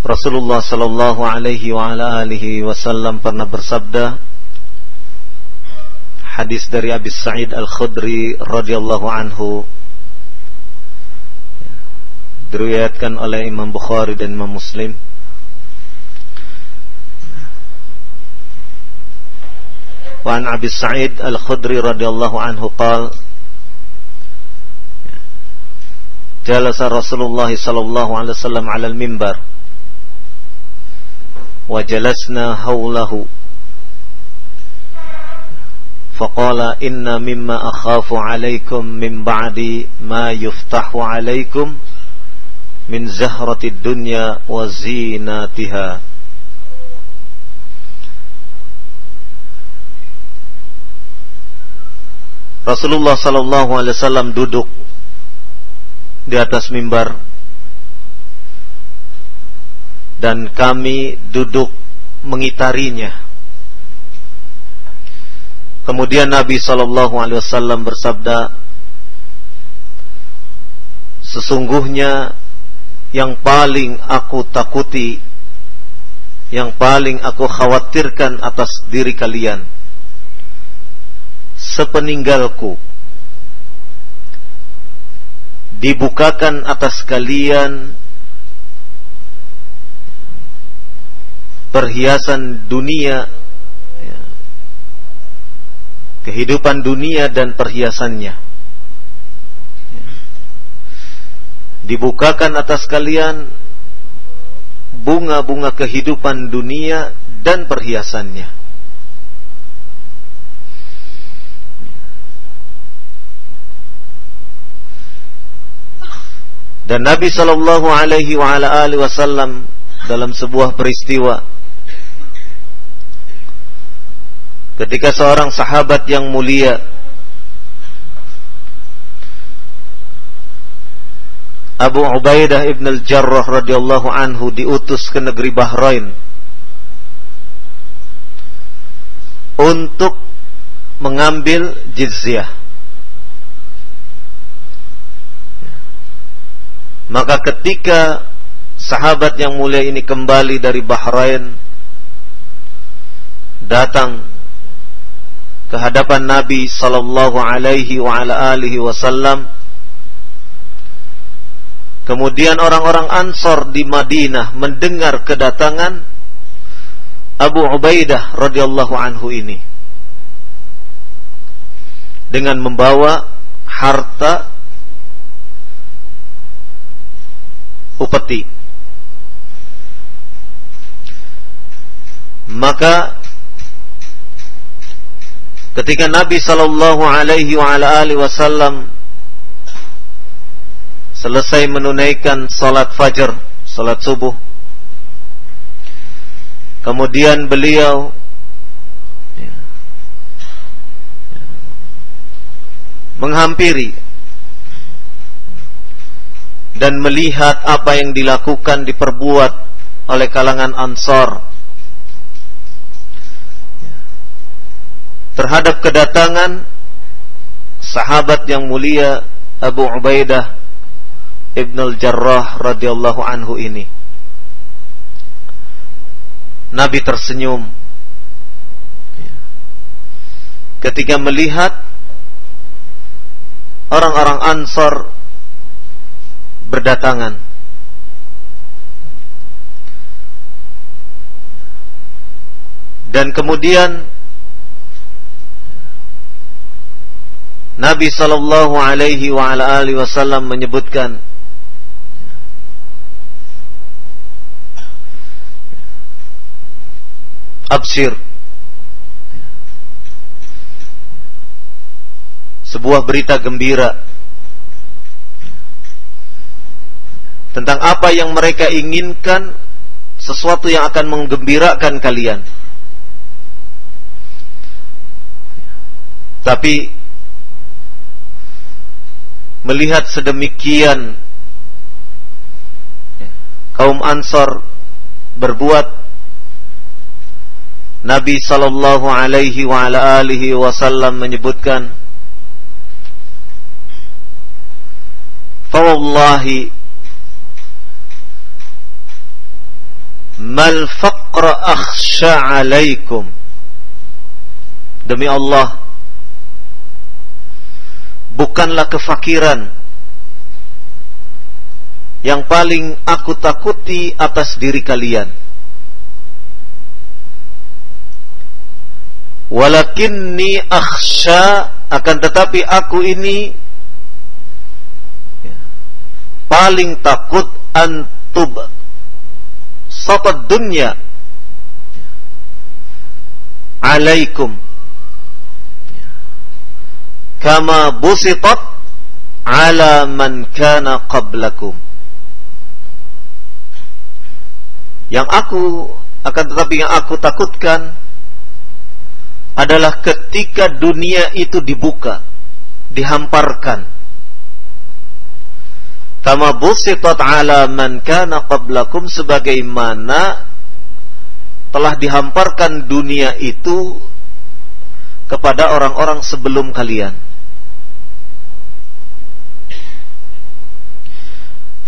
Rasulullah sallallahu alaihi wa ala alihi wasallam pernah bersabda hadis dari Abi Sa'id Al-Khudri radhiyallahu anhu diriwayatkan oleh Imam Bukhari dan Imam Muslim. Wa an Abi Sa'id Al-Khudri radhiyallahu anhu qala Jalasa Rasulullah sallallahu alaihi wasallam 'ala al-mimbar وجلسنا حوله. فقال إن مما أخاف عليكم من بعد ما يفتح عليكم من زهرة الدنيا وزيناتها. Rasulullah Sallallahu Alaihi Wasallam duduk di atas mimbar. Dan kami duduk mengitarinya. Kemudian Nabi Shallallahu Alaihi Wasallam bersabda, sesungguhnya yang paling aku takuti, yang paling aku khawatirkan atas diri kalian, sepeninggalku dibukakan atas kalian perhiasan dunia ya, kehidupan dunia dan perhiasannya ya. dibukakan atas kalian bunga-bunga kehidupan dunia dan perhiasannya dan Nabi Shallallahu Alaihi Wasallam dalam sebuah peristiwa ketika seorang sahabat yang mulia Abu Ubaidah ibn al-Jarrah radhiyallahu anhu diutus ke negeri Bahrain untuk mengambil jizyah. Maka ketika sahabat yang mulia ini kembali dari Bahrain datang ke hadapan Nabi sallallahu alaihi wa ala alihi wasallam Kemudian orang-orang Ansor di Madinah mendengar kedatangan Abu Ubaidah radhiyallahu anhu ini dengan membawa harta upeti. Maka ketika Nabi Shallallahu Alaihi Wasallam selesai menunaikan salat fajar, salat subuh, kemudian beliau menghampiri dan melihat apa yang dilakukan diperbuat oleh kalangan Ansor terhadap kedatangan sahabat yang mulia Abu Ubaidah Ibn al-Jarrah radhiyallahu anhu ini. Nabi tersenyum ketika melihat orang-orang Ansar berdatangan. Dan kemudian Nabi sallallahu alaihi wa ala alihi wasallam menyebutkan Absir sebuah berita gembira tentang apa yang mereka inginkan sesuatu yang akan menggembirakan kalian. Tapi melihat sedemikian kaum Ansor berbuat Nabi sallallahu alaihi wa ala alihi wasallam menyebutkan Fawallahi mal faqra akhsha alaikum. Demi Allah bukanlah kefakiran yang paling aku takuti atas diri kalian. Walakinni akhsha akan tetapi aku ini paling takut antub satad dunya alaikum kama busitat ala man kana qablakum. Yang aku akan tetapi yang aku takutkan adalah ketika dunia itu dibuka dihamparkan. Kama busitat ala man kana qablakum sebagaimana telah dihamparkan dunia itu kepada orang-orang sebelum kalian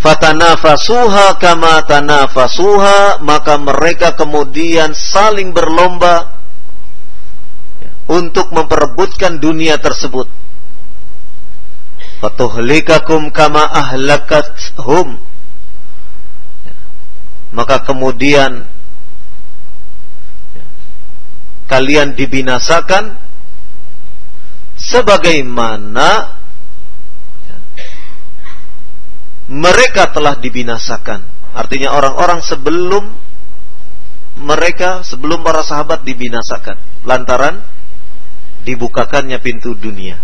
fatanafasuha kama tanafasuha maka mereka kemudian saling berlomba untuk memperebutkan dunia tersebut. Fatuhlikakum kama ahlakathum. Maka kemudian kalian dibinasakan sebagaimana mereka telah dibinasakan. Artinya orang-orang sebelum mereka, sebelum para sahabat dibinasakan. Lantaran dibukakannya pintu dunia.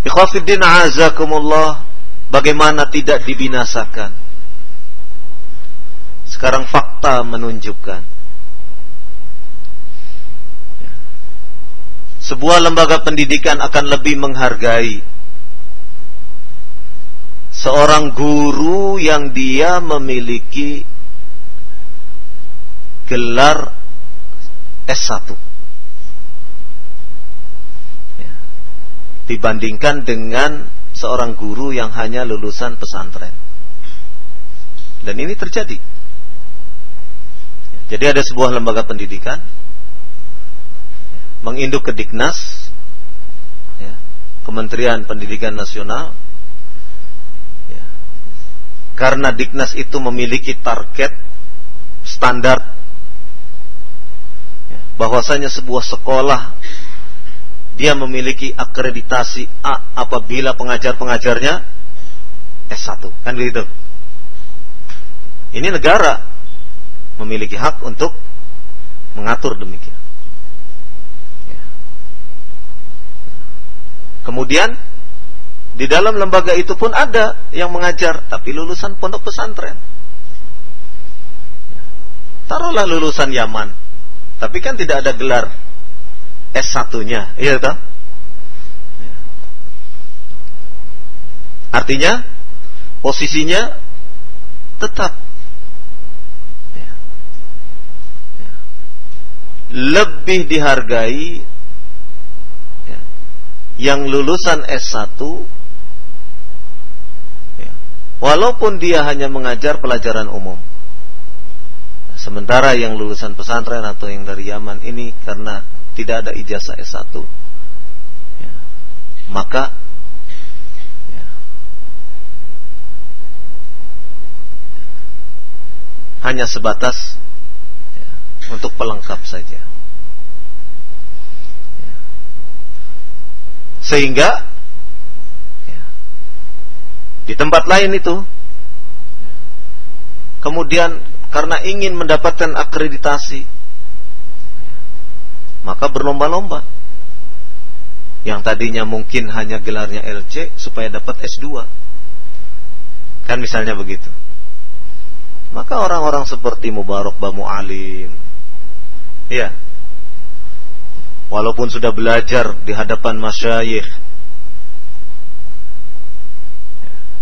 Ikhwafiddin azakumullah Bagaimana tidak dibinasakan Sekarang fakta menunjukkan Sebuah lembaga pendidikan akan lebih menghargai seorang guru yang dia memiliki gelar S1 ya. dibandingkan dengan seorang guru yang hanya lulusan pesantren. Dan ini terjadi. Jadi ada sebuah lembaga pendidikan menginduk ke Diknas ya, Kementerian Pendidikan Nasional karena Diknas itu memiliki target standar ya, bahwasanya sebuah sekolah dia memiliki akreditasi A apabila pengajar-pengajarnya S1 kan begitu ini negara memiliki hak untuk mengatur demikian. Ya. kemudian di dalam lembaga itu pun ada yang mengajar, tapi lulusan pondok pesantren. Taruhlah lulusan Yaman, tapi kan tidak ada gelar S1-nya, iya toh? Artinya posisinya tetap lebih dihargai yang lulusan S1 walaupun dia hanya mengajar pelajaran umum. Sementara yang lulusan pesantren atau yang dari Yaman ini karena tidak ada ijazah S1, ya, maka ya, hanya sebatas ya, untuk pelengkap saja. Ya. Sehingga di tempat lain itu kemudian karena ingin mendapatkan akreditasi maka berlomba-lomba yang tadinya mungkin hanya gelarnya LC supaya dapat S2. Kan misalnya begitu. Maka orang-orang seperti Mubarak Bamu Alim, ya, walaupun sudah belajar di hadapan masyayikh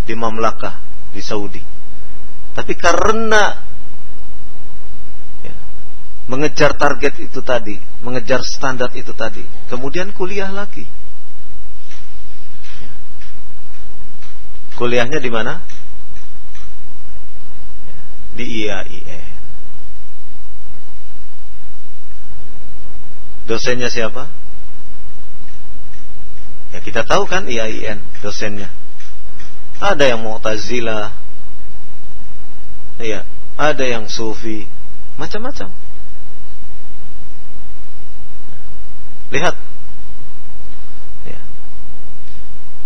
di mamlakah di Saudi, tapi karena ya, mengejar target itu tadi, mengejar standar itu tadi, kemudian kuliah lagi. Ya. Kuliahnya di mana? di IAIN. Dosennya siapa? Ya kita tahu kan IAIN dosennya. Ada yang Mu'tazilah. Iya, ada yang Sufi, macam-macam. Lihat. Ya.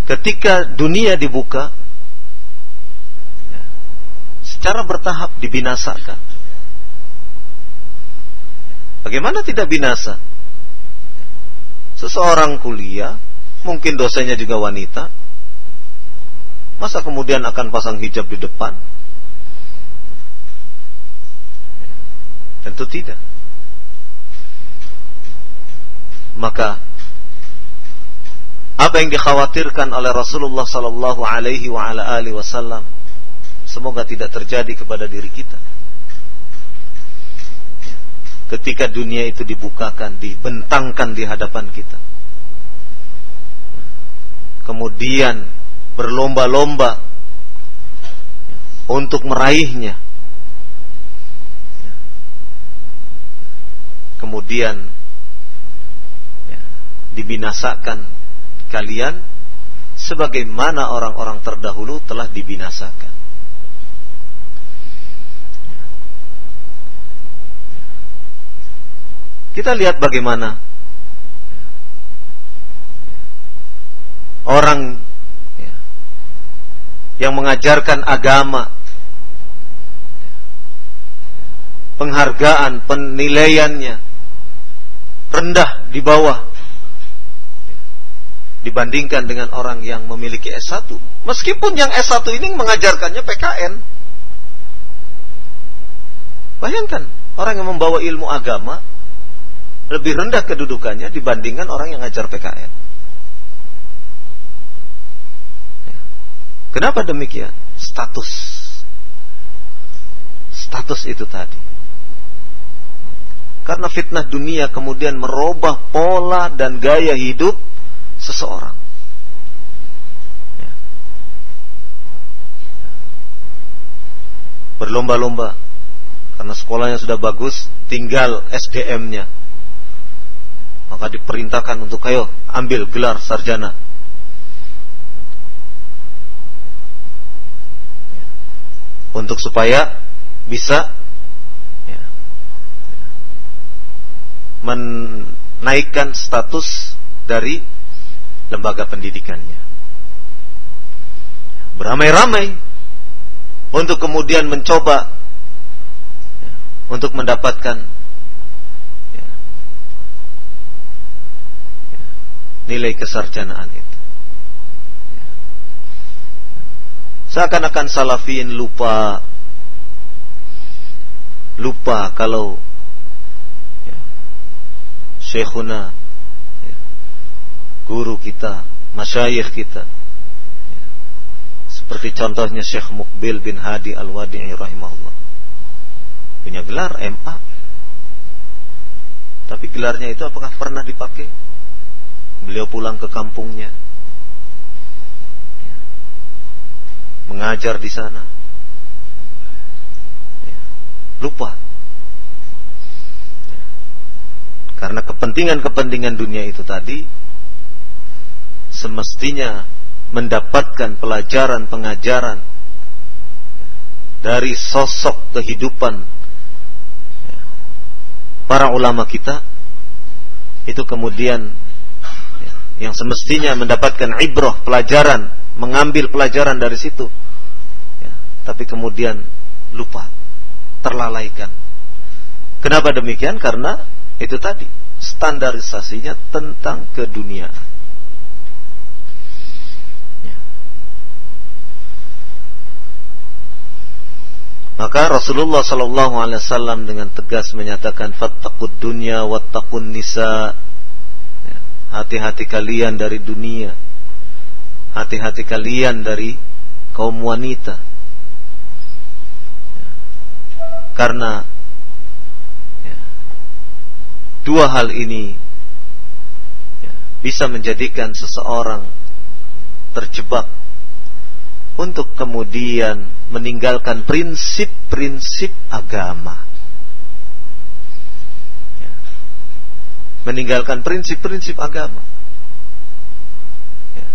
Ketika dunia dibuka, secara bertahap dibinasakan. Bagaimana tidak binasa? Seseorang kuliah, mungkin dosennya juga wanita, masa kemudian akan pasang hijab di depan? Tentu tidak. Maka apa yang dikhawatirkan oleh Rasulullah sallallahu alaihi wa ala alihi wasallam Semoga tidak terjadi kepada diri kita. Ketika dunia itu dibukakan, dibentangkan di hadapan kita. Kemudian berlomba-lomba untuk meraihnya. Kemudian dibinasakan kalian sebagaimana orang-orang terdahulu telah dibinasakan. Kita lihat bagaimana orang ya, yang mengajarkan agama, penghargaan, penilaiannya rendah di bawah dibandingkan dengan orang yang memiliki S1. Meskipun yang S1 ini mengajarkannya PKN. Bayangkan, orang yang membawa ilmu agama lebih rendah kedudukannya dibandingkan orang yang ngajar PKN. Ya. Kenapa demikian? Status. Status itu tadi. Karena fitnah dunia kemudian merubah pola dan gaya hidup seseorang. Ya. Berlomba-lomba karena sekolahnya sudah bagus, tinggal SDM-nya maka diperintahkan untuk ayo ambil gelar sarjana. Untuk supaya bisa ya, menaikkan status dari lembaga pendidikannya. Beramai-ramai untuk kemudian mencoba ya, untuk mendapatkan nilai kesarjanaan itu. Seakan-akan salafin lupa lupa kalau ya, syekhuna ya, guru kita, masyayikh kita. Ya, seperti contohnya Syekh Mukbil bin Hadi Al-Wadi'i rahimahullah. Punya gelar MA tapi gelarnya itu apakah pernah dipakai? Beliau pulang ke kampungnya mengajar di sana. Lupa. Karena kepentingan-kepentingan dunia itu tadi semestinya mendapatkan pelajaran pengajaran dari sosok kehidupan para ulama kita itu kemudian yang semestinya mendapatkan ibrah pelajaran mengambil pelajaran dari situ. ya, tapi kemudian lupa, terlalaikan. Kenapa demikian? Karena itu tadi standarisasinya tentang ke dunia. Ya. Maka Rasulullah Sallallahu Alaihi Wasallam dengan tegas menyatakan fatakut dunia watakun nisa ya. hati-hati kalian dari dunia hati-hati kalian dari kaum wanita karena ya, dua hal ini bisa menjadikan seseorang terjebak untuk kemudian meninggalkan prinsip-prinsip agama. Ya. Meninggalkan prinsip-prinsip agama. Ya.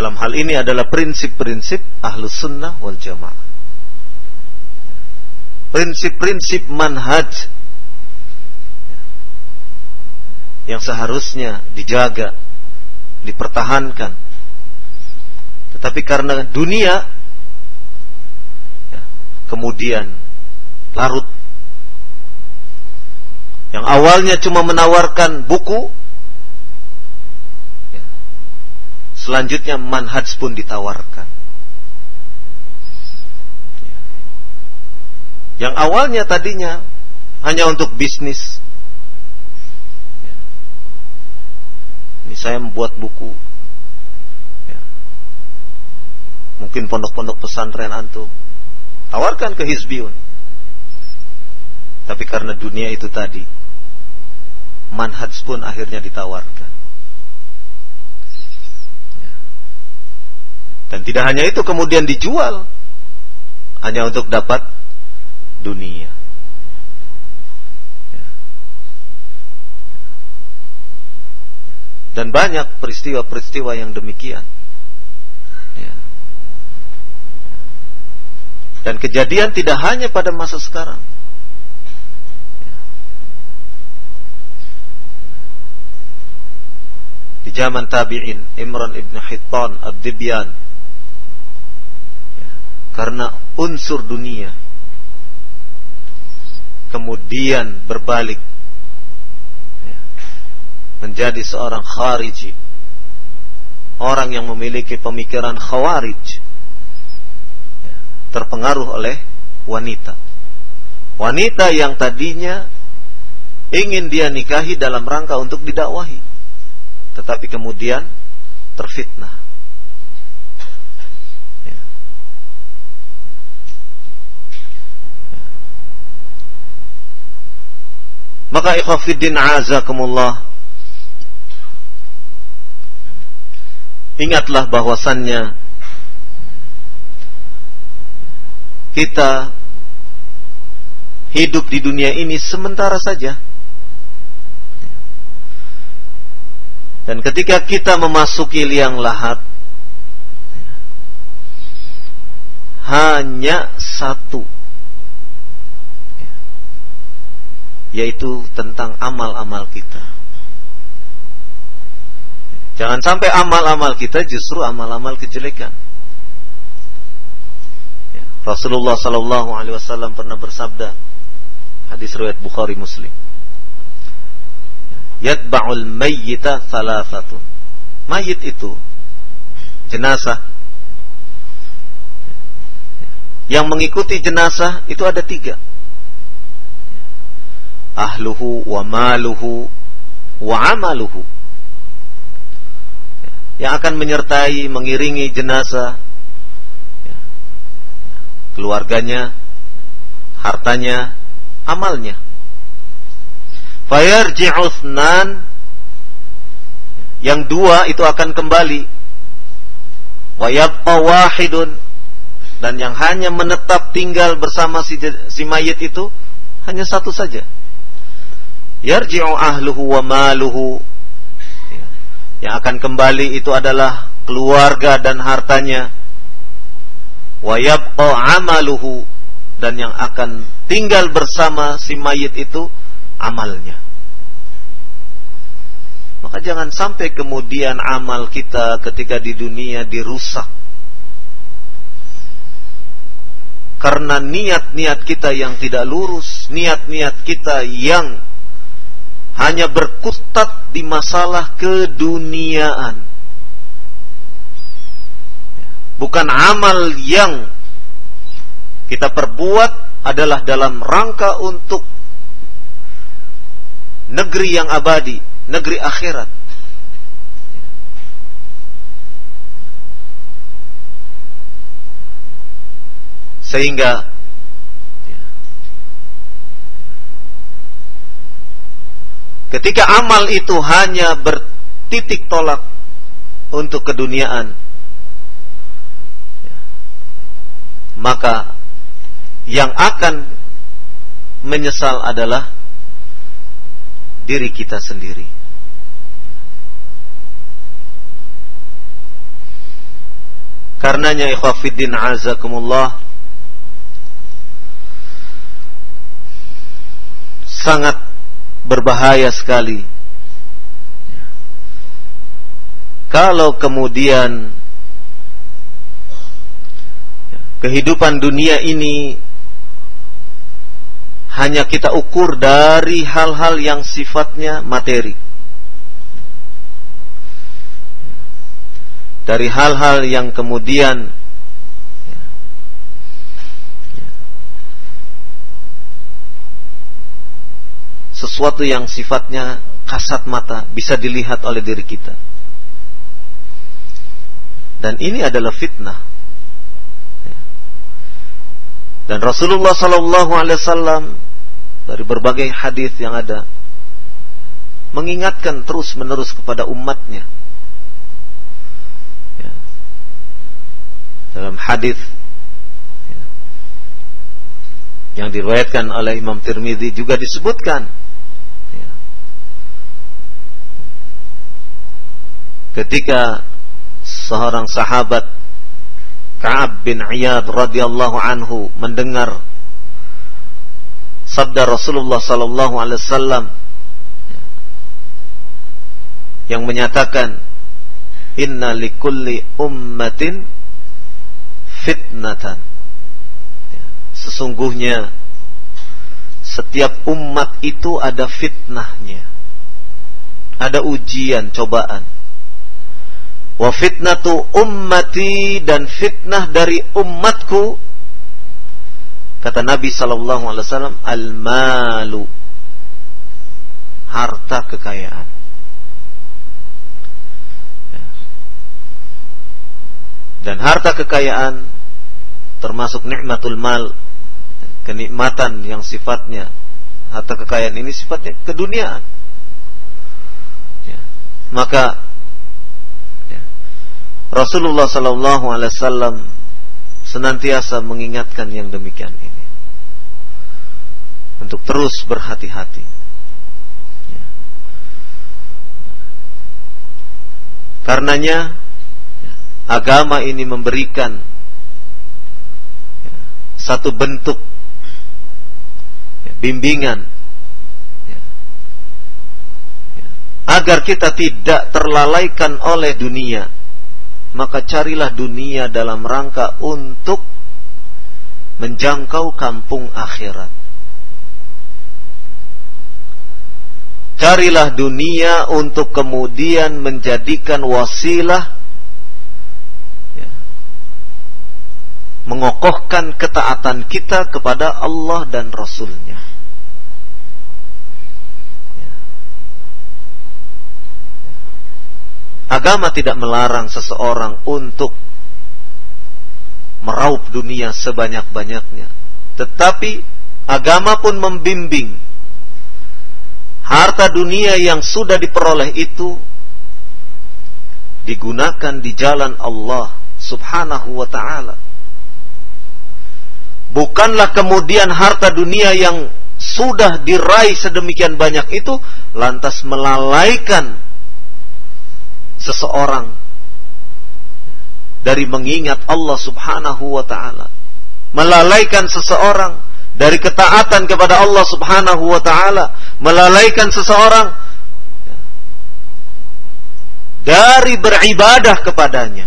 Dalam hal ini adalah prinsip-prinsip ahlus sunnah wal jamaah. Prinsip-prinsip manhaj yang seharusnya dijaga, dipertahankan tetapi karena dunia ya, kemudian larut. Yang awalnya cuma menawarkan buku, ya, selanjutnya manhaj pun ditawarkan. Ya. Yang awalnya tadinya hanya untuk bisnis. Ya. Ini saya membuat buku mungkin pondok-pondok pesantren antum tawarkan ke hizbiyun tapi karena dunia itu tadi manhaj pun akhirnya ditawarkan ya. dan tidak hanya itu kemudian dijual hanya untuk dapat dunia ya. dan banyak peristiwa-peristiwa yang demikian Dan kejadian tidak hanya pada masa sekarang. Di zaman tabi'in, Imran ibn Hittan ad-Dibyan. Karena unsur dunia. Kemudian berbalik. Menjadi seorang khariji. Orang yang memiliki pemikiran khawarij terpengaruh oleh wanita. Wanita yang tadinya ingin dia nikahi dalam rangka untuk didakwahi. Tetapi kemudian terfitnah. Maka ikhwafiddin azakumullah Ingatlah bahwasannya kita hidup di dunia ini sementara saja. Dan ketika kita memasuki liang lahat, hanya satu, yaitu tentang amal-amal kita. Jangan sampai amal-amal kita justru amal-amal kejelekan. Rasulullah sallallahu alaihi wasallam pernah bersabda hadis riwayat Bukhari Muslim Yatba'ul mayyita thalathatun Mayit itu jenazah yang mengikuti jenazah itu ada tiga ahluhu wa maluhu wa amaluhu yang akan menyertai mengiringi jenazah keluarganya, hartanya, amalnya. Fayarji'u yang dua itu akan kembali. Wa yabqa wahidun dan yang hanya menetap tinggal bersama si, si mayit itu hanya satu saja. Yarji'u ahluhu wa maluhu. Yang akan kembali itu adalah keluarga dan hartanya wa yabqa amaluhu dan yang akan tinggal bersama si mayit itu amalnya. Maka jangan sampai kemudian amal kita ketika di dunia dirusak. Karena niat-niat kita yang tidak lurus, niat-niat kita yang hanya berkutat di masalah keduniaan bukan amal yang kita perbuat adalah dalam rangka untuk negeri yang abadi, negeri akhirat. Sehingga ketika amal itu hanya bertitik tolak untuk keduniaan, maka yang akan menyesal adalah diri kita sendiri. Karenanya ikhwafiddin azakumullah sangat berbahaya sekali kalau kemudian kehidupan dunia ini hanya kita ukur dari hal-hal yang sifatnya materi. Dari hal-hal yang kemudian sesuatu yang sifatnya kasat mata bisa dilihat oleh diri kita. Dan ini adalah fitnah. Dan Rasulullah Sallallahu Alaihi Wasallam dari berbagai hadis yang ada mengingatkan terus menerus kepada umatnya ya. dalam hadis ya, yang diriwayatkan oleh Imam Tirmidzi juga disebutkan ya, ketika seorang sahabat Ka'ab bin Iyad radhiyallahu anhu mendengar sabda Rasulullah sallallahu alaihi wasallam yang menyatakan inna likulli ummatin fitnatan. Sesungguhnya setiap umat itu ada fitnahnya. Ada ujian cobaan wa fitnatu ummati dan fitnah dari umatku Kata Nabi sallallahu alaihi wasallam, al-malu harta kekayaan. Dan harta kekayaan termasuk nikmatul mal, kenikmatan yang sifatnya harta kekayaan ini sifatnya keduniaan. Ya. Maka ya, Rasulullah sallallahu alaihi wasallam senantiasa mengingatkan yang demikian ini untuk terus berhati-hati. Ya. Karenanya ya, agama ini memberikan ya, satu bentuk ya, bimbingan ya, agar kita tidak terlalaikan oleh dunia. Maka carilah dunia dalam rangka untuk menjangkau kampung akhirat. Carilah dunia untuk kemudian menjadikan wasilah ya, mengokohkan ketaatan kita kepada Allah dan Rasulnya. Ya. Agama tidak melarang seseorang untuk meraup dunia sebanyak-banyaknya. Tetapi agama pun membimbing harta dunia yang sudah diperoleh itu digunakan di jalan Allah Subhanahu wa taala. Bukanlah kemudian harta dunia yang sudah diraih sedemikian banyak itu lantas melalaikan seseorang dari mengingat Allah Subhanahu wa taala. Melalaikan seseorang dari ketaatan kepada Allah Subhanahu wa taala, melalaikan seseorang dari beribadah kepadanya.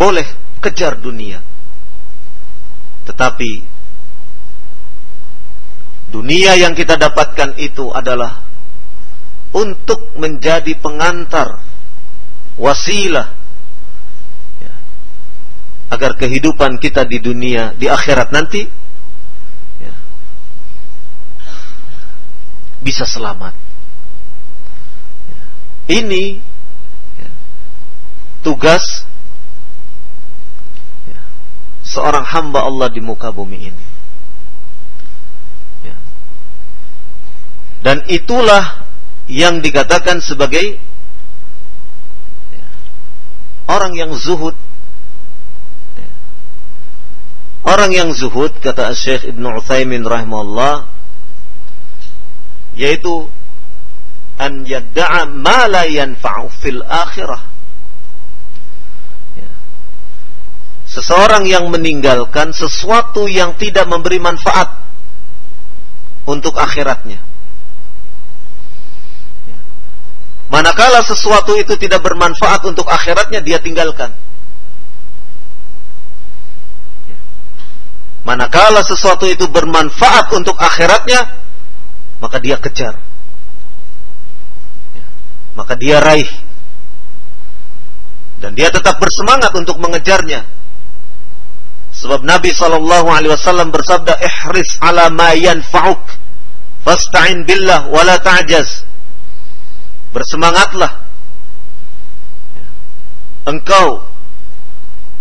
Boleh kejar dunia. Tetapi dunia yang kita dapatkan itu adalah untuk menjadi pengantar wasilah agar kehidupan kita di dunia di akhirat nanti ya, bisa selamat. Ya. Ini ya, tugas ya, seorang hamba Allah di muka bumi ini. Ya. Dan itulah yang dikatakan sebagai orang yang zuhud Orang yang zuhud kata Syekh Ibn Uthaymin rahimahullah yaitu an yadda'a ma la yanfa'u fil akhirah. Ya. Seseorang yang meninggalkan sesuatu yang tidak memberi manfaat untuk akhiratnya. Ya. Manakala sesuatu itu tidak bermanfaat untuk akhiratnya dia tinggalkan. Manakala sesuatu itu bermanfaat untuk akhiratnya, maka dia kejar. Ya, maka dia raih. Dan dia tetap bersemangat untuk mengejarnya. Sebab Nabi Shallallahu Alaihi Wasallam bersabda, "Ihris ala ma yanfa'uk, fasta'in billah, wala ta'jaz." Bersemangatlah. Engkau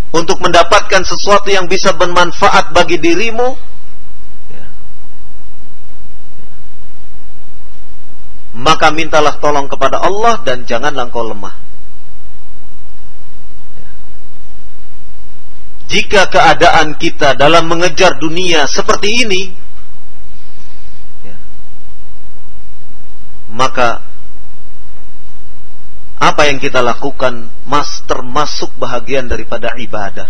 untuk mendapatkan sesuatu yang bisa bermanfaat bagi dirimu maka mintalah tolong kepada Allah dan janganlah engkau lemah jika keadaan kita dalam mengejar dunia seperti ini maka apa yang kita lakukan mas termasuk bahagian daripada ibadah.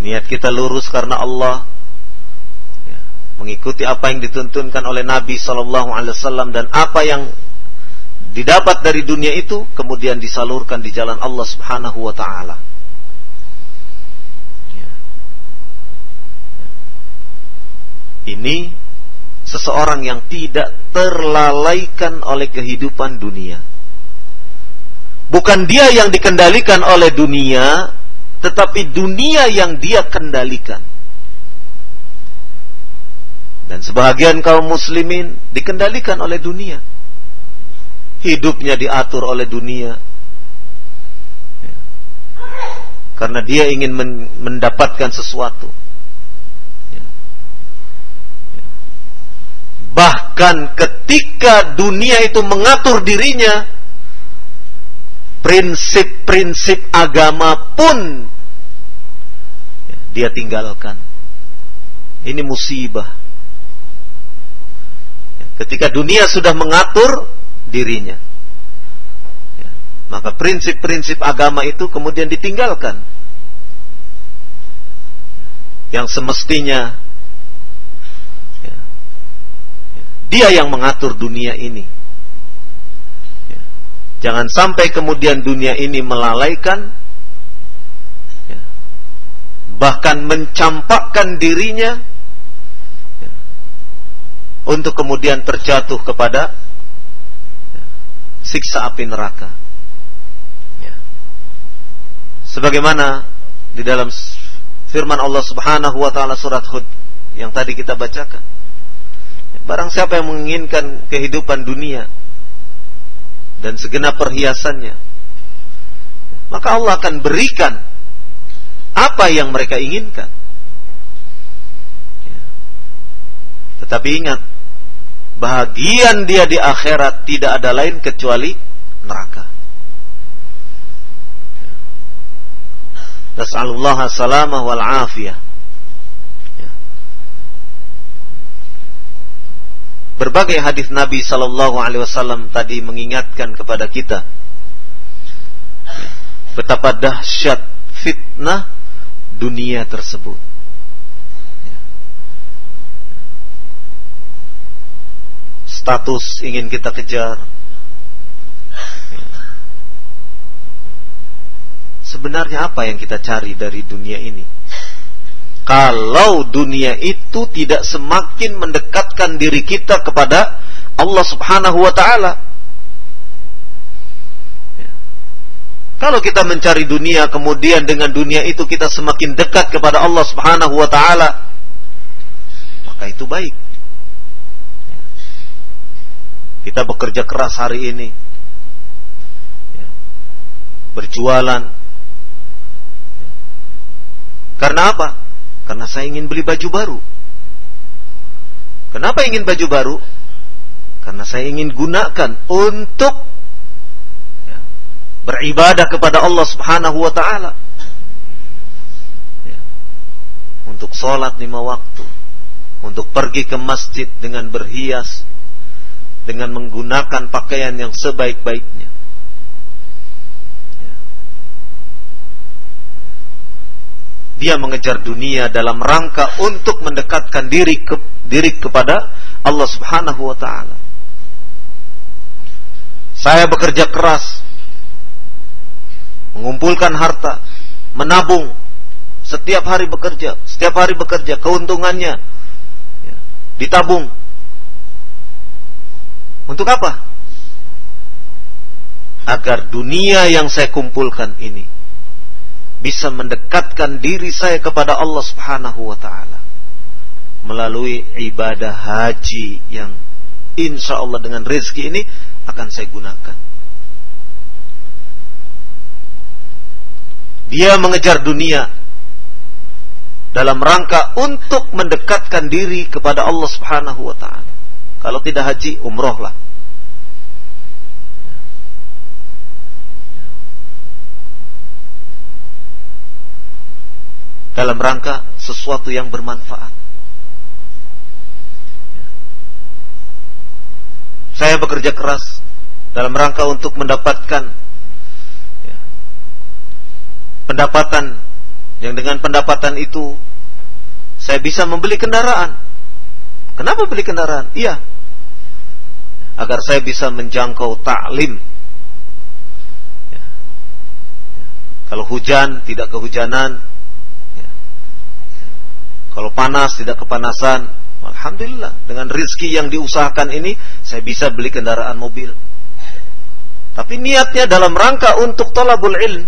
Niat kita lurus karena Allah ya, mengikuti apa yang dituntunkan oleh Nabi Shallallahu Alaihi Wasallam dan apa yang didapat dari dunia itu kemudian disalurkan di jalan Allah Subhanahu Wa Taala. Ya. Ini seseorang yang tidak terlalaikan oleh kehidupan dunia. Bukan dia yang dikendalikan oleh dunia, tetapi dunia yang dia kendalikan. Dan sebahagian kaum muslimin dikendalikan oleh dunia. Hidupnya diatur oleh dunia. Karena dia ingin mendapatkan sesuatu. Bahkan ketika dunia itu mengatur dirinya, prinsip-prinsip agama pun dia tinggalkan. Ini musibah. Ketika dunia sudah mengatur dirinya, maka prinsip-prinsip agama itu kemudian ditinggalkan. Yang semestinya Dia yang mengatur dunia ini. Ya. Jangan sampai kemudian dunia ini melalaikan, ya. bahkan mencampakkan dirinya ya. untuk kemudian terjatuh kepada siksa api neraka. Sebagaimana di dalam firman Allah Subhanahu wa taala surat Hud yang tadi kita bacakan. Barang siapa yang menginginkan kehidupan dunia dan segenap perhiasannya, maka Allah akan berikan apa yang mereka inginkan. Tetapi ingat, bahagian dia di akhirat tidak ada lain kecuali neraka. Nas'alullah salamah wal afiyah. Berbagai hadis Nabi Shallallahu Alaihi Wasallam tadi mengingatkan kepada kita betapa dahsyat fitnah dunia tersebut. Status ingin kita kejar. Sebenarnya apa yang kita cari dari dunia ini? Kalau dunia itu tidak semakin mendekatkan diri kita kepada Allah Subhanahu wa taala. Ya. Kalau kita mencari dunia, kemudian dengan dunia itu kita semakin dekat kepada Allah Subhanahu wa taala, maka itu baik. Kita bekerja keras hari ini. Berjualan. Karena apa? Karena saya ingin beli baju baru. Kenapa ingin baju baru? Karena saya ingin gunakan untuk beribadah kepada Allah Subhanahu wa taala. Ya. Untuk sholat lima waktu, untuk pergi ke masjid dengan berhias, dengan menggunakan pakaian yang sebaik-baiknya. Dia mengejar dunia dalam rangka untuk mendekatkan diri ke, diri kepada Allah Subhanahu wa taala. Saya bekerja keras mengumpulkan harta, menabung, setiap hari bekerja, setiap hari bekerja, keuntungannya ya, ditabung. Untuk apa? Agar dunia yang saya kumpulkan ini bisa mendekatkan diri saya kepada Allah Subhanahu wa taala melalui ibadah haji yang insya Allah dengan rezeki ini akan saya gunakan. Dia mengejar dunia dalam rangka untuk mendekatkan diri kepada Allah Subhanahu wa taala. Kalau tidak haji, umrohlah. Dalam rangka sesuatu yang bermanfaat. Saya bekerja keras dalam rangka untuk mendapatkan pendapatan yang dengan pendapatan itu saya bisa membeli kendaraan. Kenapa beli kendaraan? Iya. Agar saya bisa menjangkau taklim. Ya. Kalau hujan tidak kehujanan. Kalau panas tidak kepanasan. Alhamdulillah dengan rizki yang diusahakan ini saya bisa beli kendaraan mobil. Tapi niatnya dalam rangka untuk tolabul ilm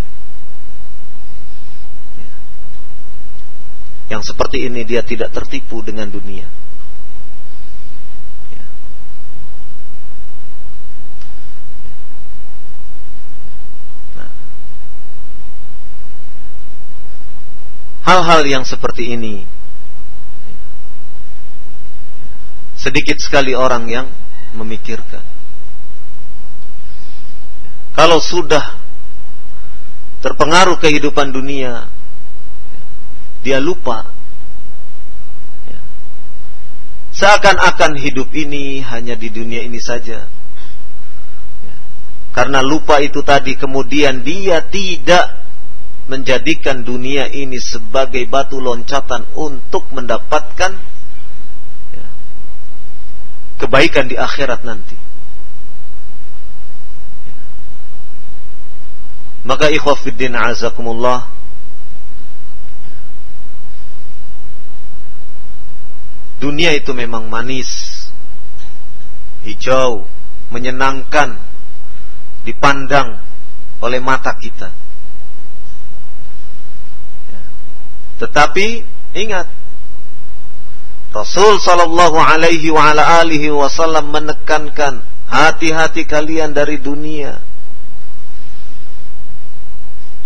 Yang seperti ini dia tidak tertipu dengan dunia. Nah. Hal-hal yang seperti ini sedikit sekali orang yang memikirkan. Kalau sudah terpengaruh kehidupan dunia, dia lupa. Ya. Seakan-akan hidup ini hanya di dunia ini saja. Ya. Karena lupa itu tadi kemudian dia tidak menjadikan dunia ini sebagai batu loncatan untuk mendapatkan kebaikan di akhirat nanti. Maka ikhwafiddin azakumullah Dunia itu memang manis, hijau, menyenangkan, dipandang oleh mata kita. Ya. Tetapi ingat, Rasul Sallallahu Alaihi wa ala alihi Wasallam menekankan hati-hati kalian dari dunia.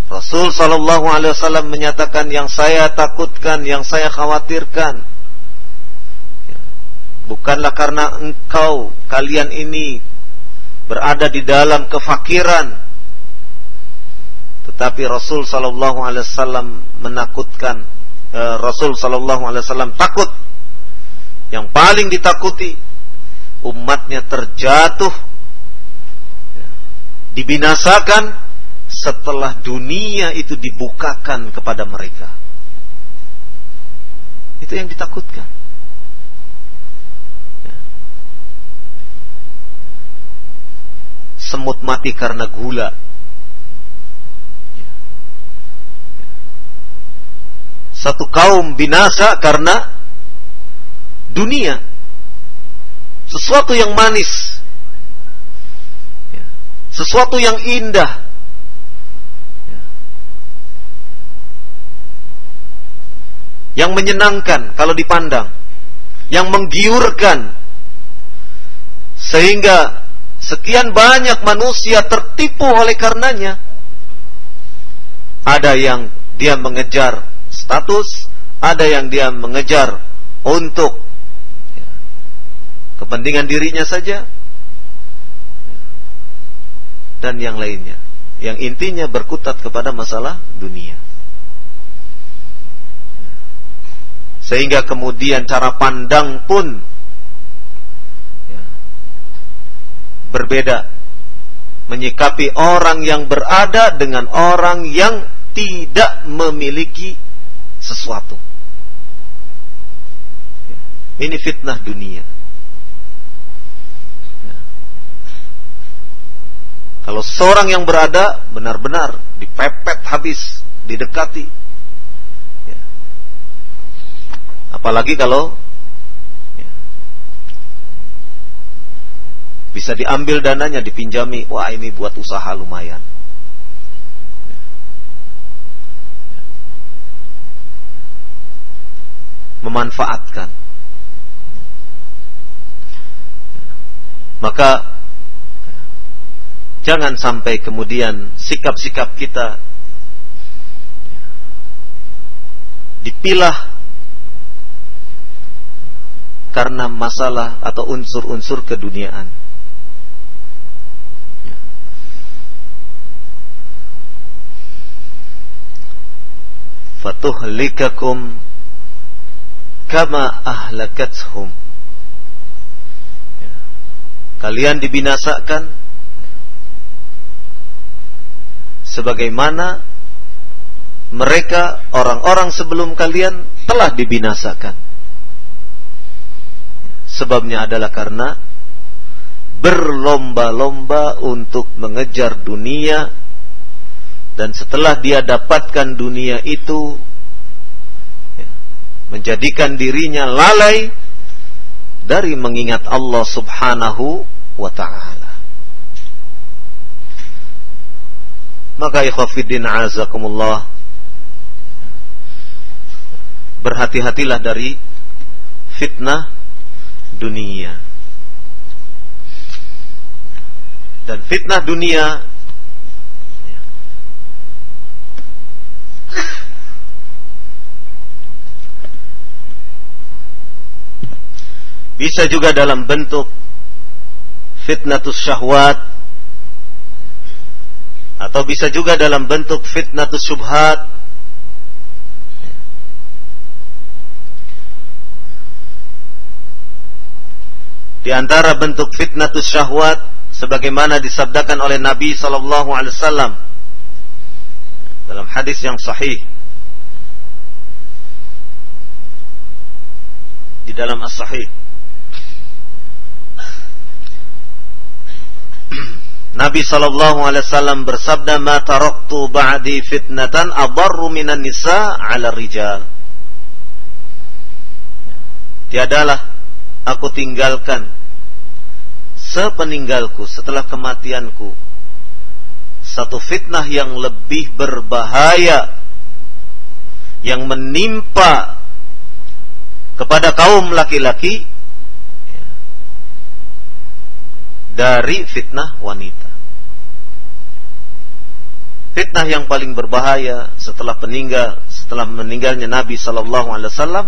Rasul Sallallahu Alaihi Wasallam menyatakan yang saya takutkan, yang saya khawatirkan bukanlah karena engkau kalian ini berada di dalam kefakiran tetapi Rasul sallallahu alaihi wasallam menakutkan eh, Rasul sallallahu alaihi wasallam takut yang paling ditakuti umatnya terjatuh dibinasakan setelah dunia itu dibukakan kepada mereka. Itu yang ditakutkan. Semut mati karena gula. Satu kaum binasa karena dunia. Sesuatu yang manis. Ya. Sesuatu yang indah. Ya. Yang menyenangkan kalau dipandang. Yang menggiurkan. Sehingga sekian banyak manusia tertipu oleh karenanya. Ada yang dia mengejar status ada yang dia mengejar untuk kepentingan dirinya saja, dan yang lainnya. Yang intinya berkutat kepada masalah dunia. Sehingga kemudian cara pandang pun ya, berbeda. Menyikapi orang yang berada dengan orang yang tidak memiliki sesuatu. Ya, ini fitnah dunia. Ya. Kalau seorang yang berada benar-benar dipepet habis, didekati, Apalagi kalau ya, bisa diambil dananya, dipinjami, wah ini buat usaha lumayan. Memanfaatkan. Maka jangan sampai kemudian sikap-sikap kita dipilah karena masalah atau unsur-unsur keduniaan. Fatuhlikakum kama ahlakathum. Kalian dibinasakan sebagaimana mereka orang-orang sebelum kalian telah dibinasakan. Sebabnya adalah karena berlomba-lomba untuk mengejar dunia dan setelah dia dapatkan dunia itu ya, menjadikan dirinya lalai dari mengingat Allah Subhanahu wa taala. Maka ikhwafidin azakumullah berhati-hatilah dari fitnah dunia. Dan fitnah dunia bisa juga dalam bentuk fitnatus syahwat atau bisa juga dalam bentuk fitnatus syubhat Di antara bentuk fitnatus syahwat sebagaimana disabdakan oleh Nabi sallallahu alaihi wasallam dalam hadis yang sahih. Di dalam as-sahih Nabi sallallahu alaihi wasallam bersabda ma taraktu ba'di fitnatan adarru minan nisa 'ala rijal. Tiadalah aku tinggalkan sepeninggalku setelah kematianku satu fitnah yang lebih berbahaya yang menimpa kepada kaum laki-laki dari fitnah wanita. Fitnah yang paling berbahaya setelah peninggal setelah meninggalnya Nabi Sallallahu Alaihi Wasallam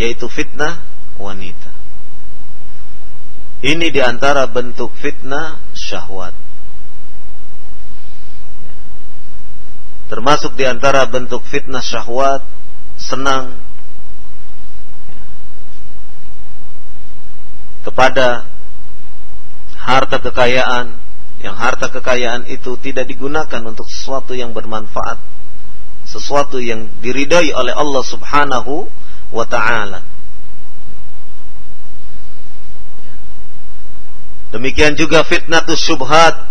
yaitu fitnah wanita. Ini di antara bentuk fitnah syahwat. Termasuk di antara bentuk fitnah syahwat senang kepada harta kekayaan yang harta kekayaan itu tidak digunakan untuk sesuatu yang bermanfaat sesuatu yang diridai oleh Allah Subhanahu wa taala. Demikian juga fitnatus syubhat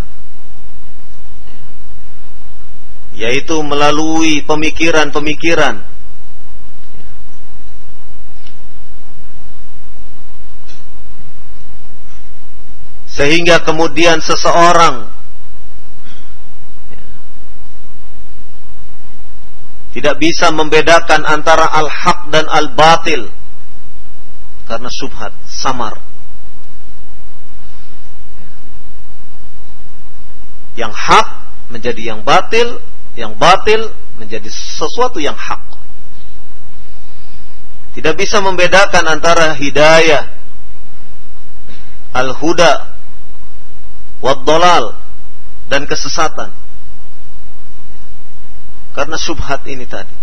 yaitu melalui pemikiran-pemikiran sehingga kemudian seseorang Tidak bisa membedakan antara al-haq dan al-batil. Karena subhat, samar. Yang hak menjadi yang batil, yang batil menjadi sesuatu yang hak. Tidak bisa membedakan antara hidayah, al-huda, wad dan kesesatan. Karena subhat ini tadi.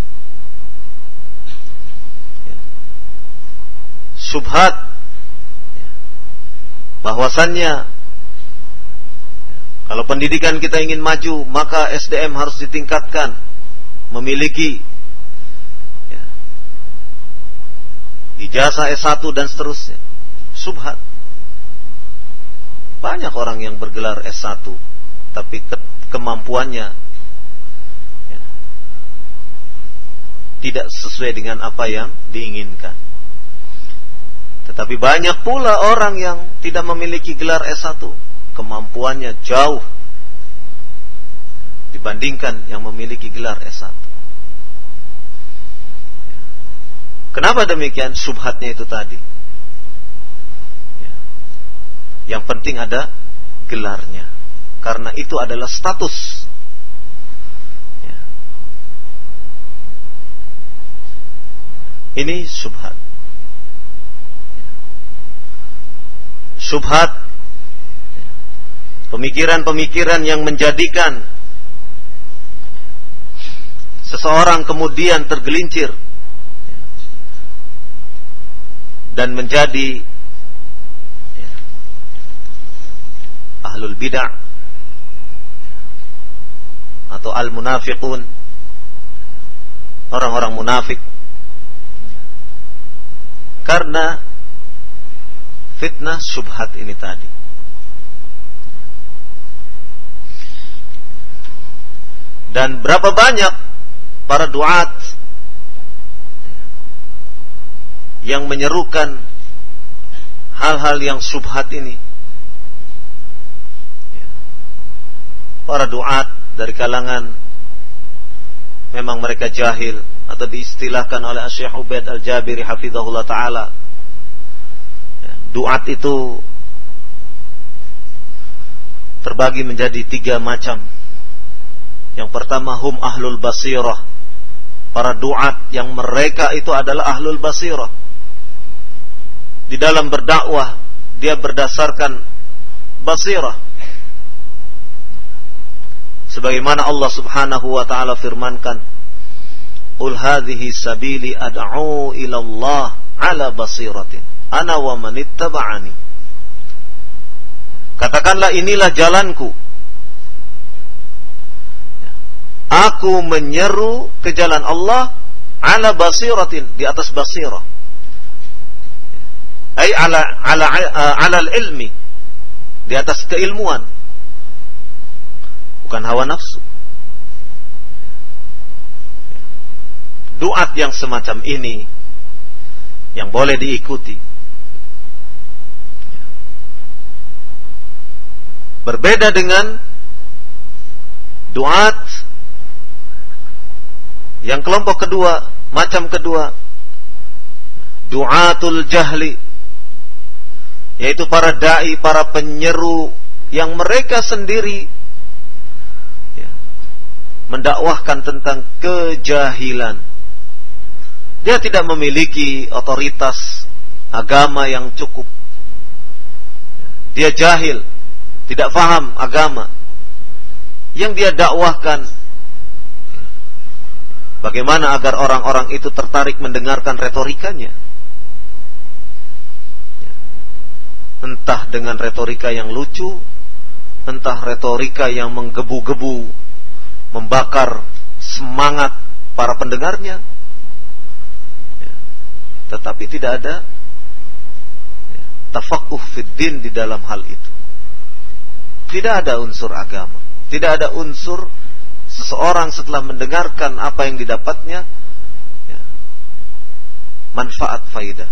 Subhat bahwasannya kalau pendidikan kita ingin maju, maka SDM harus ditingkatkan, memiliki ijazah S1 dan seterusnya. Subhat. Banyak orang yang bergelar S1 tapi ke kemampuannya ya, tidak sesuai dengan apa yang diinginkan. Tetapi banyak pula orang yang tidak memiliki gelar S1, kemampuannya jauh dibandingkan yang memiliki gelar S1. Kenapa demikian? Subhatnya itu tadi. Ya. Yang penting ada gelarnya. Karena itu adalah status. Ya. Ini subhat. Ya. Subhat. Pemikiran-pemikiran yang menjadikan seseorang kemudian tergelincir dan menjadi ya, ahlul bid'ah atau al munafiqun orang-orang munafik karena fitnah subhat ini tadi dan berapa banyak para duat yang menyerukan hal-hal yang subhat ini. Para duat dari kalangan memang mereka jahil atau diistilahkan oleh Syekh Ubaid Al-Jabiri hafizahullah taala. Duat itu terbagi menjadi tiga macam. Yang pertama hum ahlul basirah. Para duat yang mereka itu adalah ahlul basirah di dalam berdakwah dia berdasarkan basirah sebagaimana Allah Subhanahu wa taala firmankan Qul hadhihi sabili ad'u ila Allah ala basiratin ana wa manittaba'ani Katakanlah inilah jalanku. Aku menyeru ke jalan Allah ala basiratin di atas basirah. Ay ala ala ala ilmi di atas keilmuan bukan hawa nafsu. Duat yang semacam ini yang boleh diikuti. Berbeda dengan duat yang kelompok kedua macam kedua duatul jahli yaitu para dai, para penyeru yang mereka sendiri mendakwahkan tentang kejahilan. Dia tidak memiliki otoritas agama yang cukup. Dia jahil, tidak faham agama. Yang dia dakwahkan bagaimana agar orang-orang itu tertarik mendengarkan retorikanya. entah dengan retorika yang lucu, entah retorika yang menggebu-gebu, membakar semangat para pendengarnya. Ya. Tetapi tidak ada ya, tafakuh fiddin di dalam hal itu. Tidak ada unsur agama, tidak ada unsur seseorang setelah mendengarkan apa yang didapatnya ya, manfaat faidah.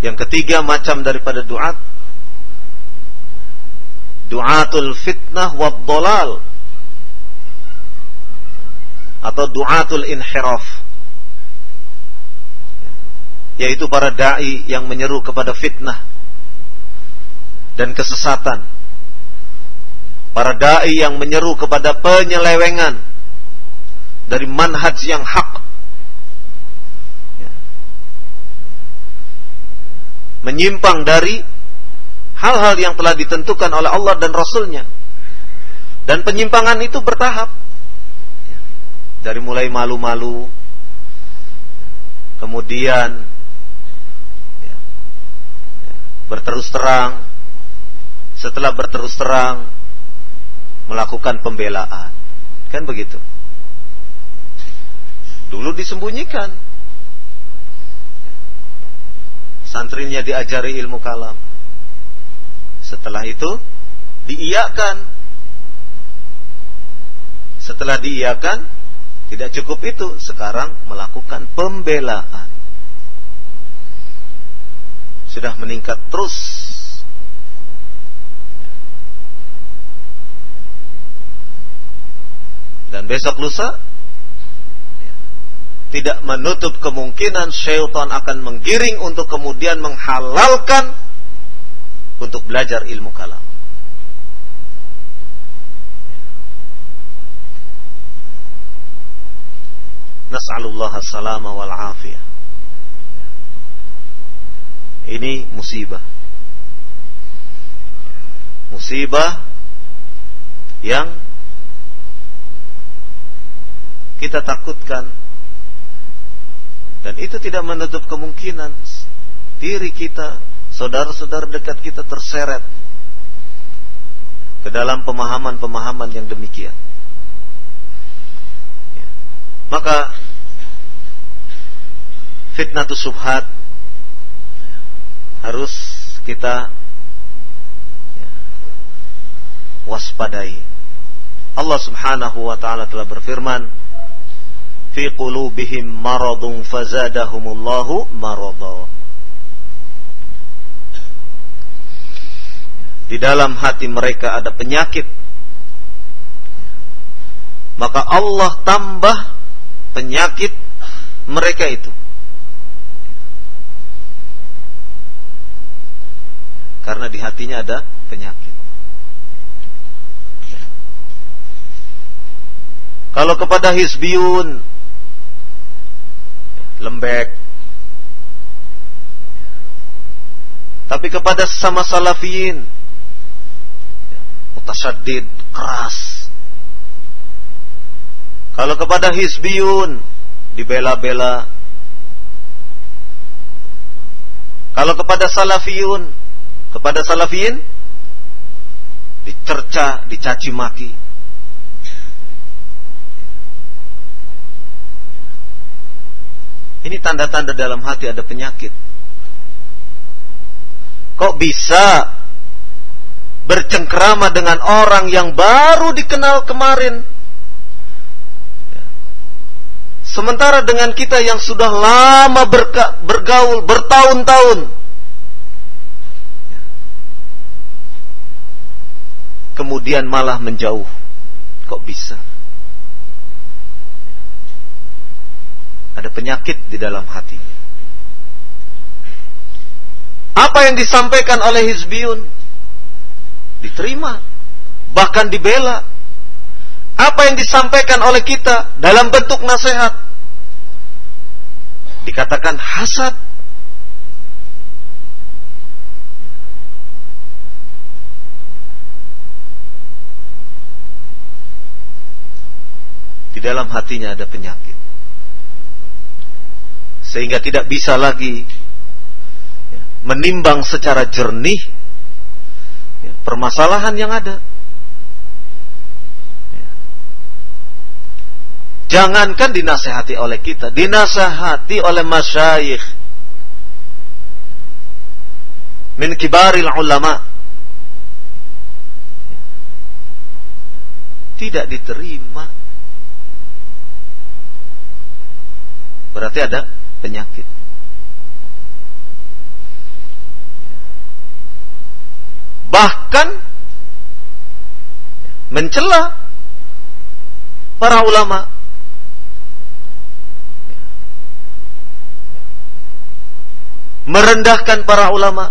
Yang ketiga macam daripada duat Duatul fitnah wa dolal atau duatul inhiraf. Yaitu para dai yang menyeru kepada fitnah dan kesesatan. Para dai yang menyeru kepada penyelewengan dari manhaj yang hak. Menyimpang dari hal-hal yang telah ditentukan oleh Allah dan Rasulnya. Dan penyimpangan itu bertahap. Dari mulai malu-malu kemudian ya, berterus terang setelah berterus terang melakukan pembelaan. Kan begitu? Dulu disembunyikan. Santrinya diajari ilmu kalam setelah itu diiyakan setelah diiyakan tidak cukup itu, sekarang melakukan pembelaan. Sudah meningkat terus. Dan besok lusa tidak menutup kemungkinan syaitan akan menggiring untuk kemudian menghalalkan untuk belajar ilmu kalam. Nas'alullah salama wal afiyah. Ini musibah. Musibah yang kita takutkan dan itu tidak menutup kemungkinan diri kita, saudara-saudara dekat kita terseret ke dalam pemahaman-pemahaman yang demikian. Maka fitnah subhat harus kita ya, waspadai. Allah Subhanahu wa taala telah berfirman, "Fi qulubihim maradun fazadahumullahu marada." Di dalam hati mereka ada penyakit. Maka Allah tambah penyakit mereka itu. Karena di hatinya ada penyakit. Kalau kepada Hizbiyun lembek. Tapi kepada sama salafiyin mutasyadid, keras. Kalau kepada Hizbiyun dibela-bela. Kalau kepada Salafiyun, kepada Salafiyin dicerca, dicaci maki. Ini tanda-tanda dalam hati ada penyakit. Kok bisa bercengkrama dengan orang yang baru dikenal kemarin Sementara dengan kita yang sudah lama berka, bergaul bertahun-tahun. Kemudian malah menjauh. Kok bisa? Ada penyakit di dalam hatinya. Apa yang disampaikan oleh Hizbiyun diterima, bahkan dibela, apa yang disampaikan oleh kita dalam bentuk nasihat. Dikatakan hasad. Di dalam hatinya ada penyakit. Sehingga tidak bisa lagi menimbang secara jernih permasalahan yang ada Jangankan dinasehati oleh kita, dinasehati oleh masyayikh min kibaril ulama. Tidak diterima. Berarti ada penyakit. bahkan mencela para ulama. Merendahkan para ulama.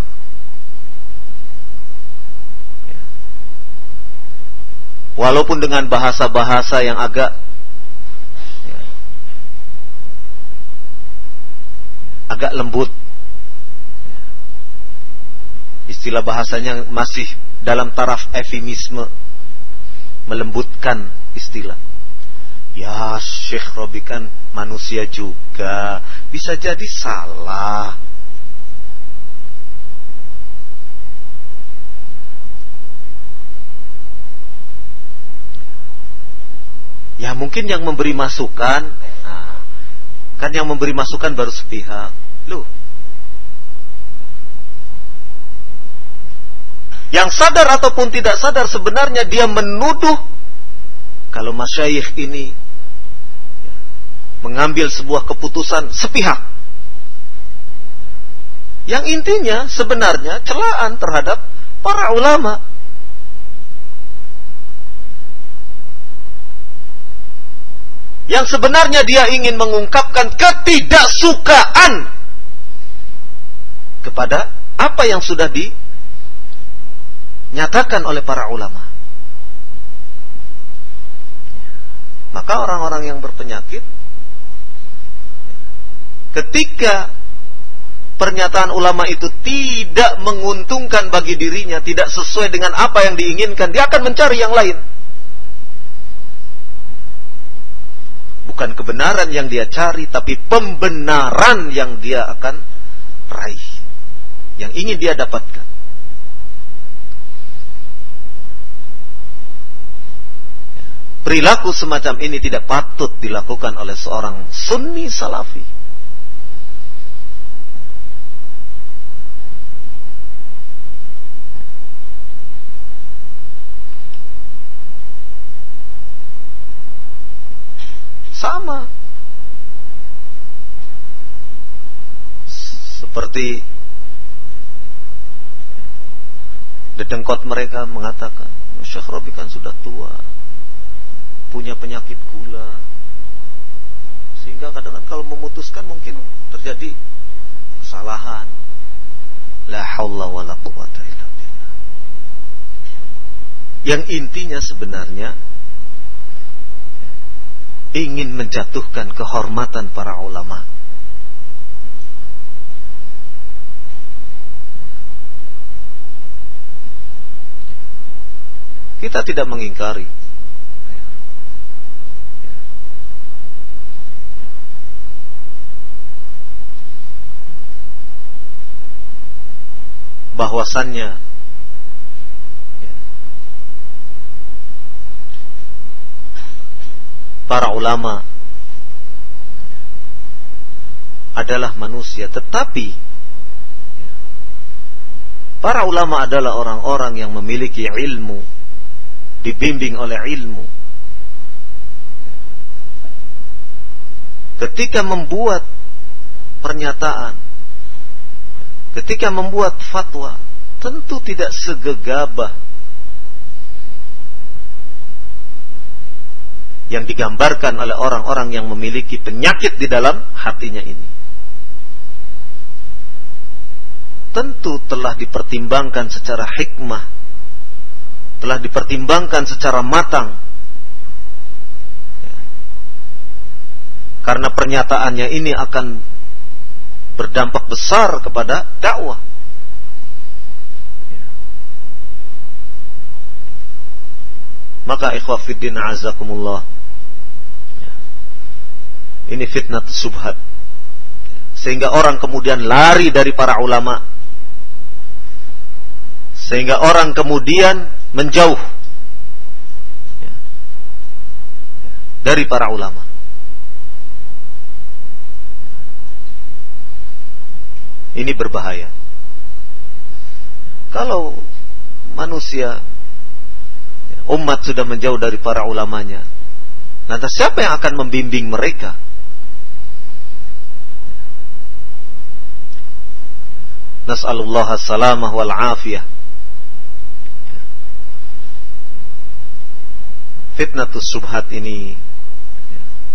Walaupun dengan bahasa-bahasa yang agak agak lembut. Istilah bahasanya masih dalam taraf efimisme melembutkan istilah. Ya Syekh Robi kan manusia juga. Bisa jadi salah. Ya mungkin yang memberi masukan nah, Kan yang memberi masukan baru sepihak. Loh Yang sadar ataupun tidak sadar sebenarnya dia menuduh Kalau masyayikh ini Mengambil sebuah keputusan sepihak. Yang intinya sebenarnya celaan terhadap para ulama. Yang sebenarnya dia ingin mengungkapkan ketidaksukaan kepada apa yang sudah dinyatakan oleh para ulama. Maka orang-orang yang berpenyakit ketika pernyataan ulama itu tidak menguntungkan bagi dirinya, tidak sesuai dengan apa yang diinginkan, dia akan mencari yang lain. bukan kebenaran yang dia cari, tapi pembenaran yang dia akan raih, yang ingin dia dapatkan. Perilaku semacam ini tidak patut dilakukan oleh seorang sunni salafi. Sama. Seperti dedengkot mereka mengatakan, Syekh Robi kan sudah tua, punya penyakit gula, sehingga kadang-kadang kalau memutuskan mungkin terjadi kesalahan. La haula wa la quwata illa billah. Yang intinya sebenarnya ingin menjatuhkan kehormatan para ulama. Kita tidak mengingkari bahwasannya para ulama adalah manusia, tetapi para ulama adalah orang-orang yang memiliki ilmu, dibimbing oleh ilmu. Ketika membuat pernyataan, ketika membuat fatwa, tentu tidak segegabah yang digambarkan oleh orang-orang yang memiliki penyakit di dalam hatinya ini. Tentu telah dipertimbangkan secara hikmah, telah dipertimbangkan secara matang. Karena pernyataannya ini akan berdampak besar kepada dakwah. Maka ikhwafiddin azakumullah ini fitnah subhat. Sehingga orang kemudian lari dari para ulama. Sehingga orang kemudian menjauh dari para ulama. Ini berbahaya. Kalau manusia umat sudah menjauh dari para ulamanya, lantas siapa yang akan membimbing mereka? Nas'alullah salamah wal afiyah. Fitnatus subhat ini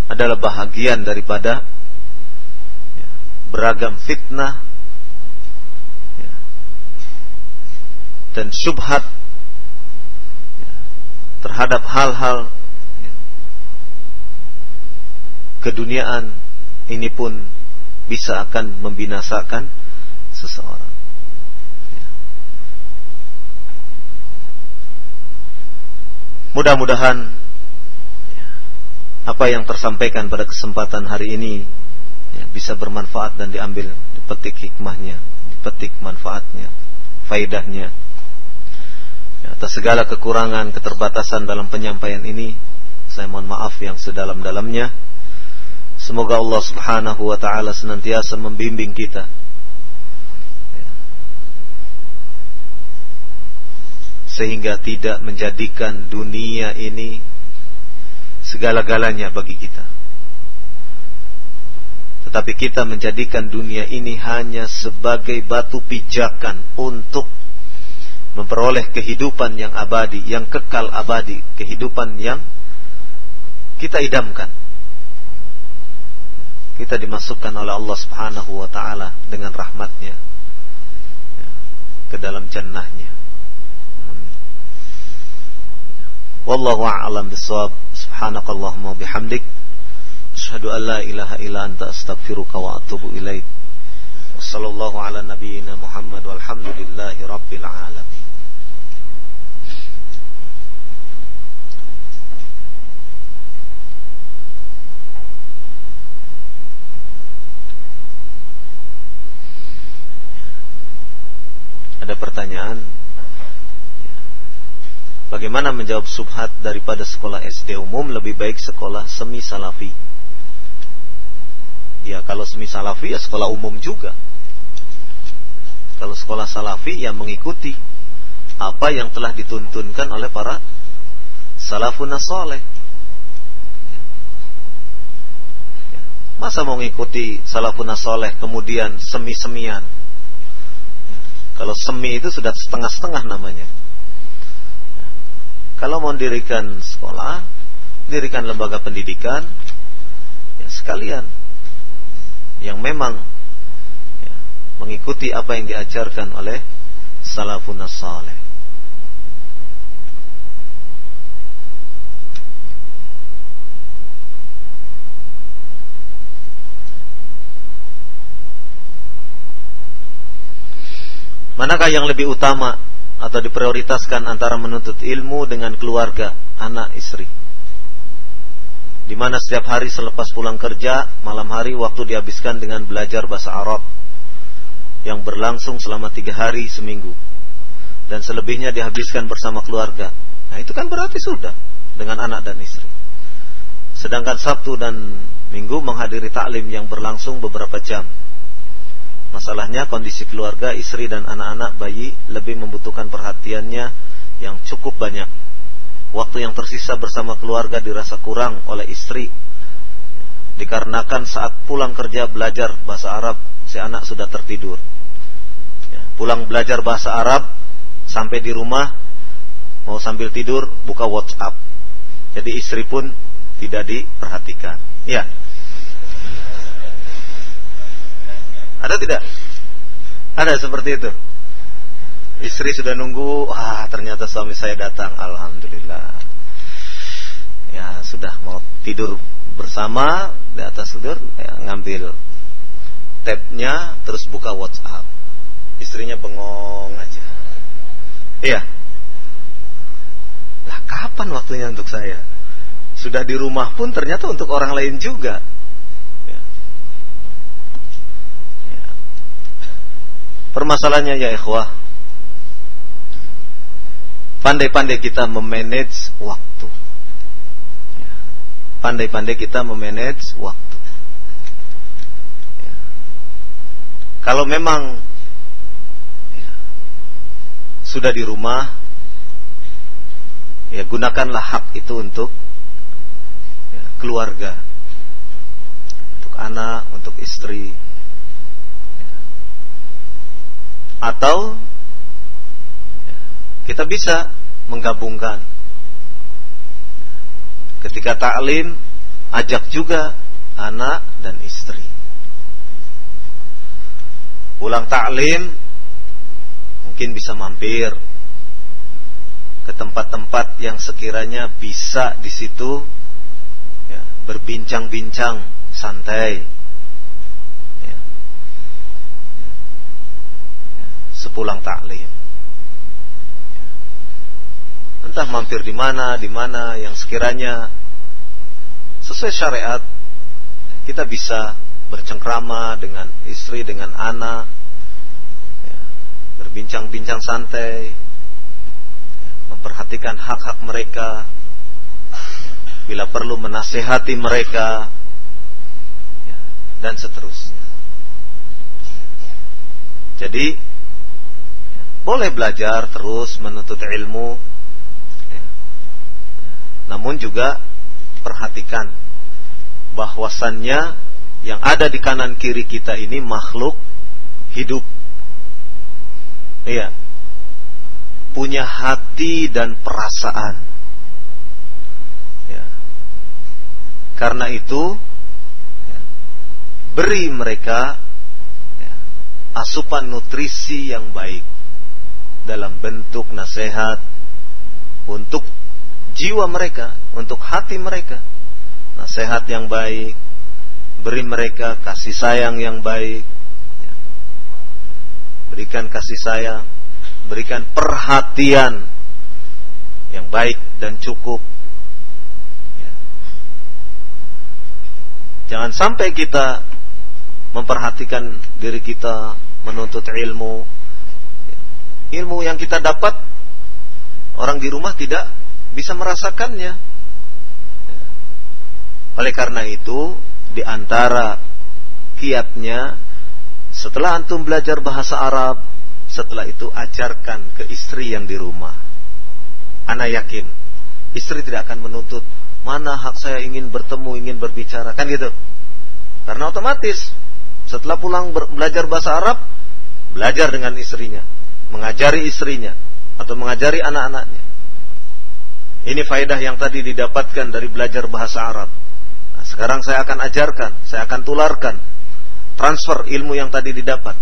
adalah bahagian daripada beragam fitnah dan syubhat terhadap hal-hal keduniaan ini pun bisa akan membinasakan seseorang. Mudah-mudahan apa yang tersampaikan pada kesempatan hari ini ya, bisa bermanfaat dan diambil, dipetik hikmahnya, dipetik manfaatnya, faidahnya. Ya, atas segala kekurangan, keterbatasan dalam penyampaian ini, saya mohon maaf yang sedalam-dalamnya. Semoga Allah Subhanahu wa taala senantiasa membimbing kita sehingga tidak menjadikan dunia ini segala-galanya bagi kita. Tetapi kita menjadikan dunia ini hanya sebagai batu pijakan untuk memperoleh kehidupan yang abadi, yang kekal abadi, kehidupan yang kita idamkan. Kita dimasukkan oleh Allah Subhanahu wa taala dengan rahmatnya ya, ke dalam jannahnya. Wallahu a'lam bissawab. Subhanakallahumma bihamdik asyhadu an la ilaha illa anta astaghfiruka wa atubu ilaik. Wassallallahu ala nabiyyina Muhammad walhamdulillahi rabbil alamin. Ada pertanyaan? Bagaimana menjawab subhat daripada sekolah SD umum lebih baik sekolah semi salafi? Ya kalau semi salafi ya sekolah umum juga. Kalau sekolah salafi ya mengikuti apa yang telah dituntunkan oleh para salafun soleh. Masa mau mengikuti salafun soleh kemudian semi-semian? Kalau semi itu sudah setengah-setengah namanya. Kalau mau dirikan sekolah, dirikan lembaga pendidikan, ya sekalian yang memang ya, mengikuti apa yang diajarkan oleh salafun saleh. Manakah yang lebih utama atau diprioritaskan antara menuntut ilmu dengan keluarga, anak, istri. Di mana setiap hari selepas pulang kerja, malam hari waktu dihabiskan dengan belajar bahasa Arab yang berlangsung selama tiga hari seminggu. Dan selebihnya dihabiskan bersama keluarga. Nah itu kan berarti sudah dengan anak dan istri. Sedangkan Sabtu dan Minggu menghadiri taklim yang berlangsung beberapa jam Masalahnya kondisi keluarga, istri dan anak-anak bayi lebih membutuhkan perhatiannya yang cukup banyak. Waktu yang tersisa bersama keluarga dirasa kurang oleh istri. Dikarenakan saat pulang kerja belajar bahasa Arab, si anak sudah tertidur. Ya, pulang belajar bahasa Arab, sampai di rumah, mau sambil tidur, buka WhatsApp. Jadi istri pun tidak diperhatikan. Ya. Ada tidak? Ada seperti itu. Istri sudah nunggu, ah ternyata suami saya datang, alhamdulillah. Ya sudah mau tidur bersama di atas tidur, ya, ngambil tabnya, terus buka WhatsApp. Istrinya bengong aja. Iya. Lah kapan waktunya untuk saya? Sudah di rumah pun ternyata untuk orang lain juga. Permasalahannya ya ikhwah. Pandai-pandai kita memanage waktu. Ya. Pandai-pandai kita memanage waktu. Ya. Kalau memang ya, Sudah di rumah Ya gunakanlah hak itu untuk ya, Keluarga. Untuk anak, untuk istri atau kita bisa menggabungkan ketika taklim ajak juga anak dan istri pulang taklim mungkin bisa mampir ke tempat-tempat yang sekiranya bisa di situ ya, berbincang-bincang santai. Ya. Ya. Sepulang taklim. Ya. Entah mampir di mana, di mana yang sekiranya sesuai syariat kita bisa bercengkrama dengan istri, dengan anak, ya, berbincang-bincang santai, ya, memperhatikan hak-hak mereka, bila perlu menasehati mereka, dan seterusnya. Jadi, boleh belajar terus menuntut ilmu, ya. namun juga perhatikan bahwasannya yang ada di kanan kiri kita ini makhluk hidup. Iya. Punya hati dan perasaan. Ya. Karena itu ya, beri mereka ya, asupan nutrisi yang baik dalam bentuk nasihat untuk jiwa mereka, untuk hati mereka. Nasihat yang baik, beri mereka kasih sayang yang baik, berikan kasih sayang, berikan perhatian yang baik dan cukup. Jangan sampai kita memperhatikan diri kita menuntut ilmu. Ilmu yang kita dapat orang di rumah tidak bisa merasakannya. Oleh karena itu, di antara kiatnya setelah antum belajar bahasa Arab, setelah itu ajarkan ke istri yang di rumah. Ana yakin istri tidak akan menuntut mana hak saya ingin bertemu, ingin berbicara, kan gitu. Karena otomatis setelah pulang belajar bahasa Arab, belajar dengan istrinya, mengajari istrinya atau mengajari anak-anaknya. Ini faedah yang tadi didapatkan dari belajar bahasa Arab. Sekarang saya akan ajarkan, saya akan tularkan transfer ilmu yang tadi didapat.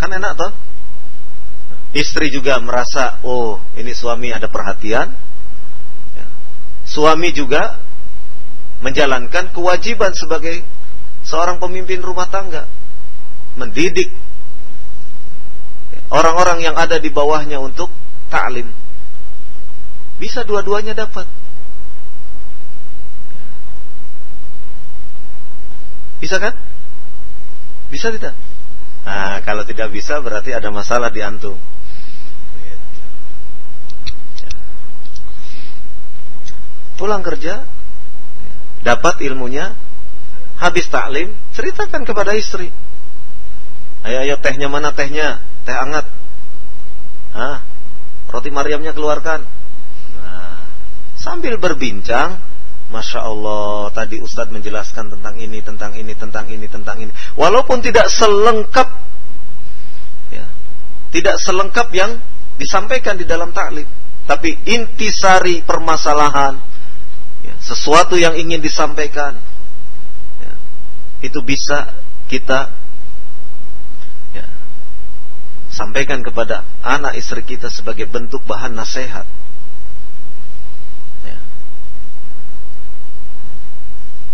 Kan enak toh? Istri juga merasa, oh ini suami ada perhatian. Ya. Suami juga menjalankan kewajiban sebagai seorang pemimpin rumah tangga. Mendidik orang-orang yang ada di bawahnya untuk taklim. Bisa dua-duanya dapat. Bisa kan? Bisa tidak? Nah, kalau tidak bisa berarti ada masalah di antum. Pulang kerja, dapat ilmunya, habis taklim, ceritakan kepada istri. Ayo, ayo tehnya mana tehnya? Teh hangat. Hah? Roti Maryamnya keluarkan. Nah, sambil berbincang, Masya Allah, tadi Ustadz menjelaskan tentang ini, tentang ini, tentang ini, tentang ini. Walaupun tidak selengkap, ya, tidak selengkap yang disampaikan di dalam taklim, tapi intisari permasalahan, ya, sesuatu yang ingin disampaikan, ya, itu bisa kita ya, sampaikan kepada anak istri kita sebagai bentuk bahan nasihat.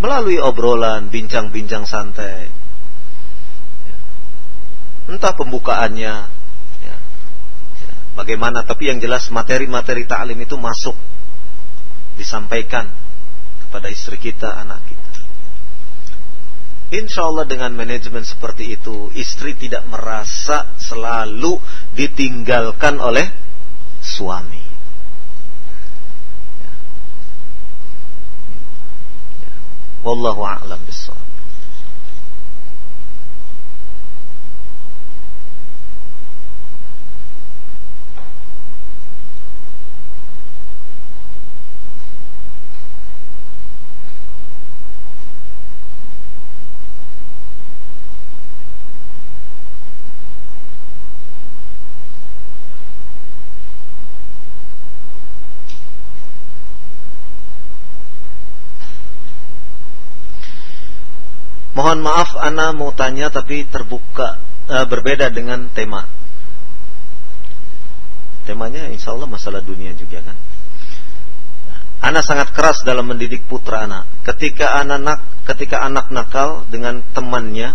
melalui obrolan, bincang-bincang santai. Ya. Entah pembukaannya, ya. Ya. bagaimana, tapi yang jelas materi-materi taklim itu masuk, disampaikan kepada istri kita, anak. Insya Allah dengan manajemen seperti itu, istri tidak merasa selalu ditinggalkan oleh suami. Wallahu a'lam. Mohon maaf Ana mau tanya tapi terbuka e, berbeda dengan tema. Temanya insya Allah masalah dunia juga kan. Anak sangat keras dalam mendidik putra anak. Ketika anak nak, ketika anak nakal dengan temannya,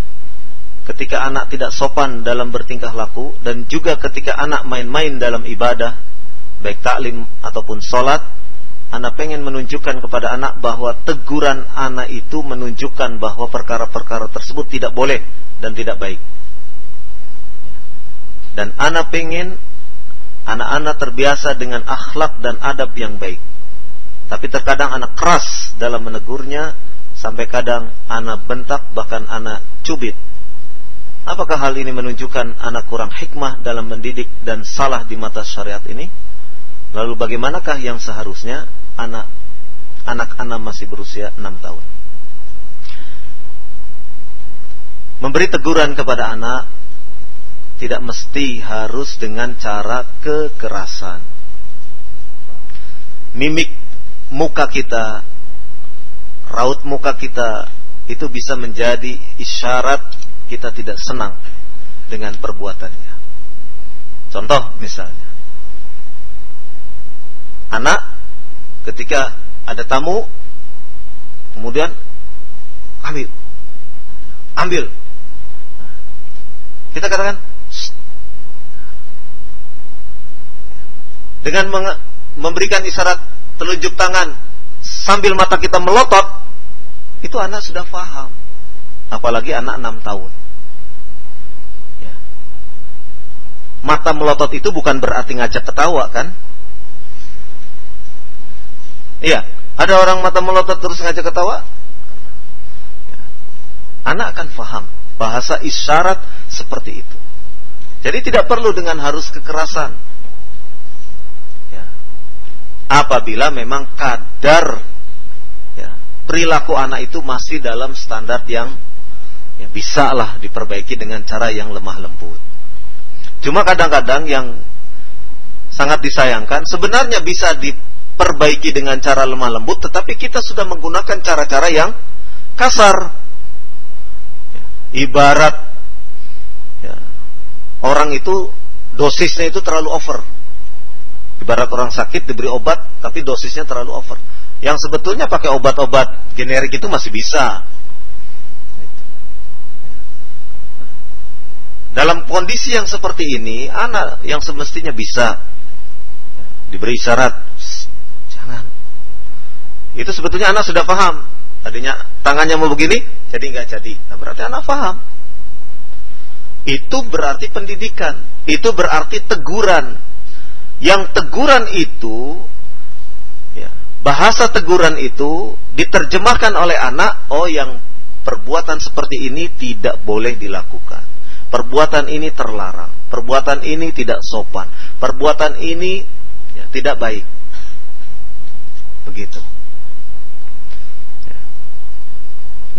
ketika anak tidak sopan dalam bertingkah laku, dan juga ketika anak main-main dalam ibadah, baik taklim ataupun sholat, anak pengen menunjukkan kepada anak bahwa teguran anak itu menunjukkan bahwa perkara-perkara tersebut tidak boleh dan tidak baik. Dan anak pengen anak-anak terbiasa dengan akhlak dan adab yang baik. Tapi terkadang anak keras dalam menegurnya sampai kadang anak bentak bahkan anak cubit. Apakah hal ini menunjukkan anak kurang hikmah dalam mendidik dan salah di mata syariat ini? Lalu bagaimanakah yang seharusnya anak anak-anak masih berusia 6 tahun? Memberi teguran kepada anak tidak mesti harus dengan cara kekerasan. Mimik muka kita, raut muka kita itu bisa menjadi isyarat kita tidak senang dengan perbuatannya. Contoh misalnya, anak ketika ada tamu, kemudian ambil, ambil. Kita katakan, dengan memberikan isyarat telunjuk tangan sambil mata kita melotot, itu anak sudah paham. Apalagi anak enam tahun. Ya. Mata melotot itu bukan berarti ngajak ketawa kan? Iya, ada orang mata melotot terus ngajak ketawa. Ya. Anak akan paham bahasa isyarat seperti itu. Jadi tidak perlu dengan harus kekerasan apabila memang kadar ya, perilaku anak itu masih dalam standar yang ya, bisa lah diperbaiki dengan cara yang lemah lembut. Cuma kadang-kadang yang sangat disayangkan sebenarnya bisa diperbaiki dengan cara lemah lembut, tetapi kita sudah menggunakan cara-cara yang kasar. Ya, ibarat ya, orang itu dosisnya itu terlalu over Ibarat orang sakit diberi obat tapi dosisnya terlalu over. Yang sebetulnya pakai obat-obat generik itu masih bisa. Dalam kondisi yang seperti ini, anak yang semestinya bisa diberi syarat. Itu sebetulnya anak sudah paham. Tadinya tangannya mau begini, jadi nggak jadi. Nah, berarti anak paham. Itu berarti pendidikan. Itu berarti teguran yang teguran itu ya, bahasa teguran itu diterjemahkan oleh anak oh yang perbuatan seperti ini tidak boleh dilakukan perbuatan ini terlarang perbuatan ini tidak sopan perbuatan ini ya, tidak baik begitu ya.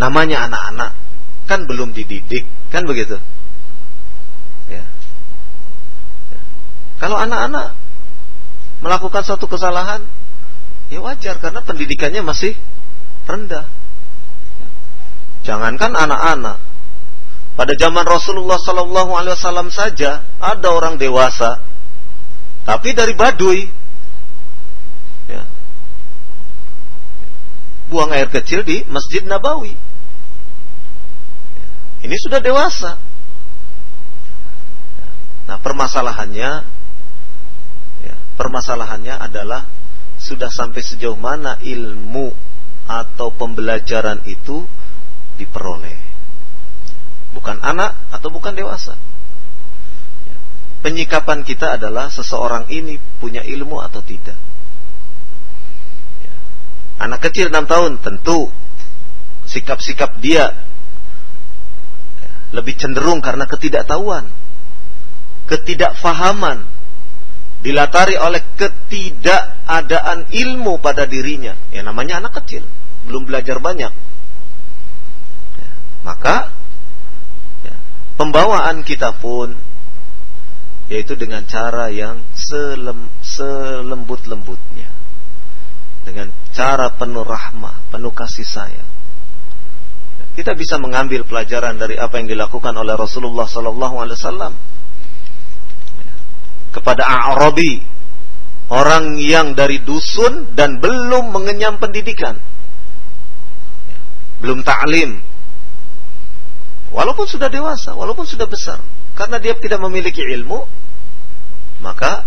Namanya anak-anak kan belum dididik kan begitu ya. ya. kalau anak-anak melakukan suatu kesalahan, ya wajar karena pendidikannya masih rendah. Jangankan anak-anak. Pada zaman Rasulullah Sallallahu Alaihi Wasallam saja ada orang dewasa, tapi dari Baduy, ya. buang air kecil di Masjid Nabawi. Ini sudah dewasa. Nah permasalahannya Permasalahannya adalah sudah sampai sejauh mana ilmu atau pembelajaran itu diperoleh. Bukan anak atau bukan dewasa. Ya. Penyikapan kita adalah seseorang ini punya ilmu atau tidak. Ya. Anak kecil 6 tahun tentu sikap-sikap dia ya, lebih cenderung karena ketidaktahuan, ketidakfahaman dilatari oleh ketidakadaan ilmu pada dirinya. Ya namanya anak kecil, belum belajar banyak. Ya, maka ya, pembawaan kita pun yaitu dengan cara yang selem, selembut-lembutnya. Dengan cara penuh rahmah, penuh kasih sayang. Kita bisa mengambil pelajaran dari apa yang dilakukan oleh Rasulullah sallallahu alaihi wasallam kepada Arabi, orang yang dari dusun dan belum mengenyam pendidikan. Belum taklim. Walaupun sudah dewasa, walaupun sudah besar, karena dia tidak memiliki ilmu, maka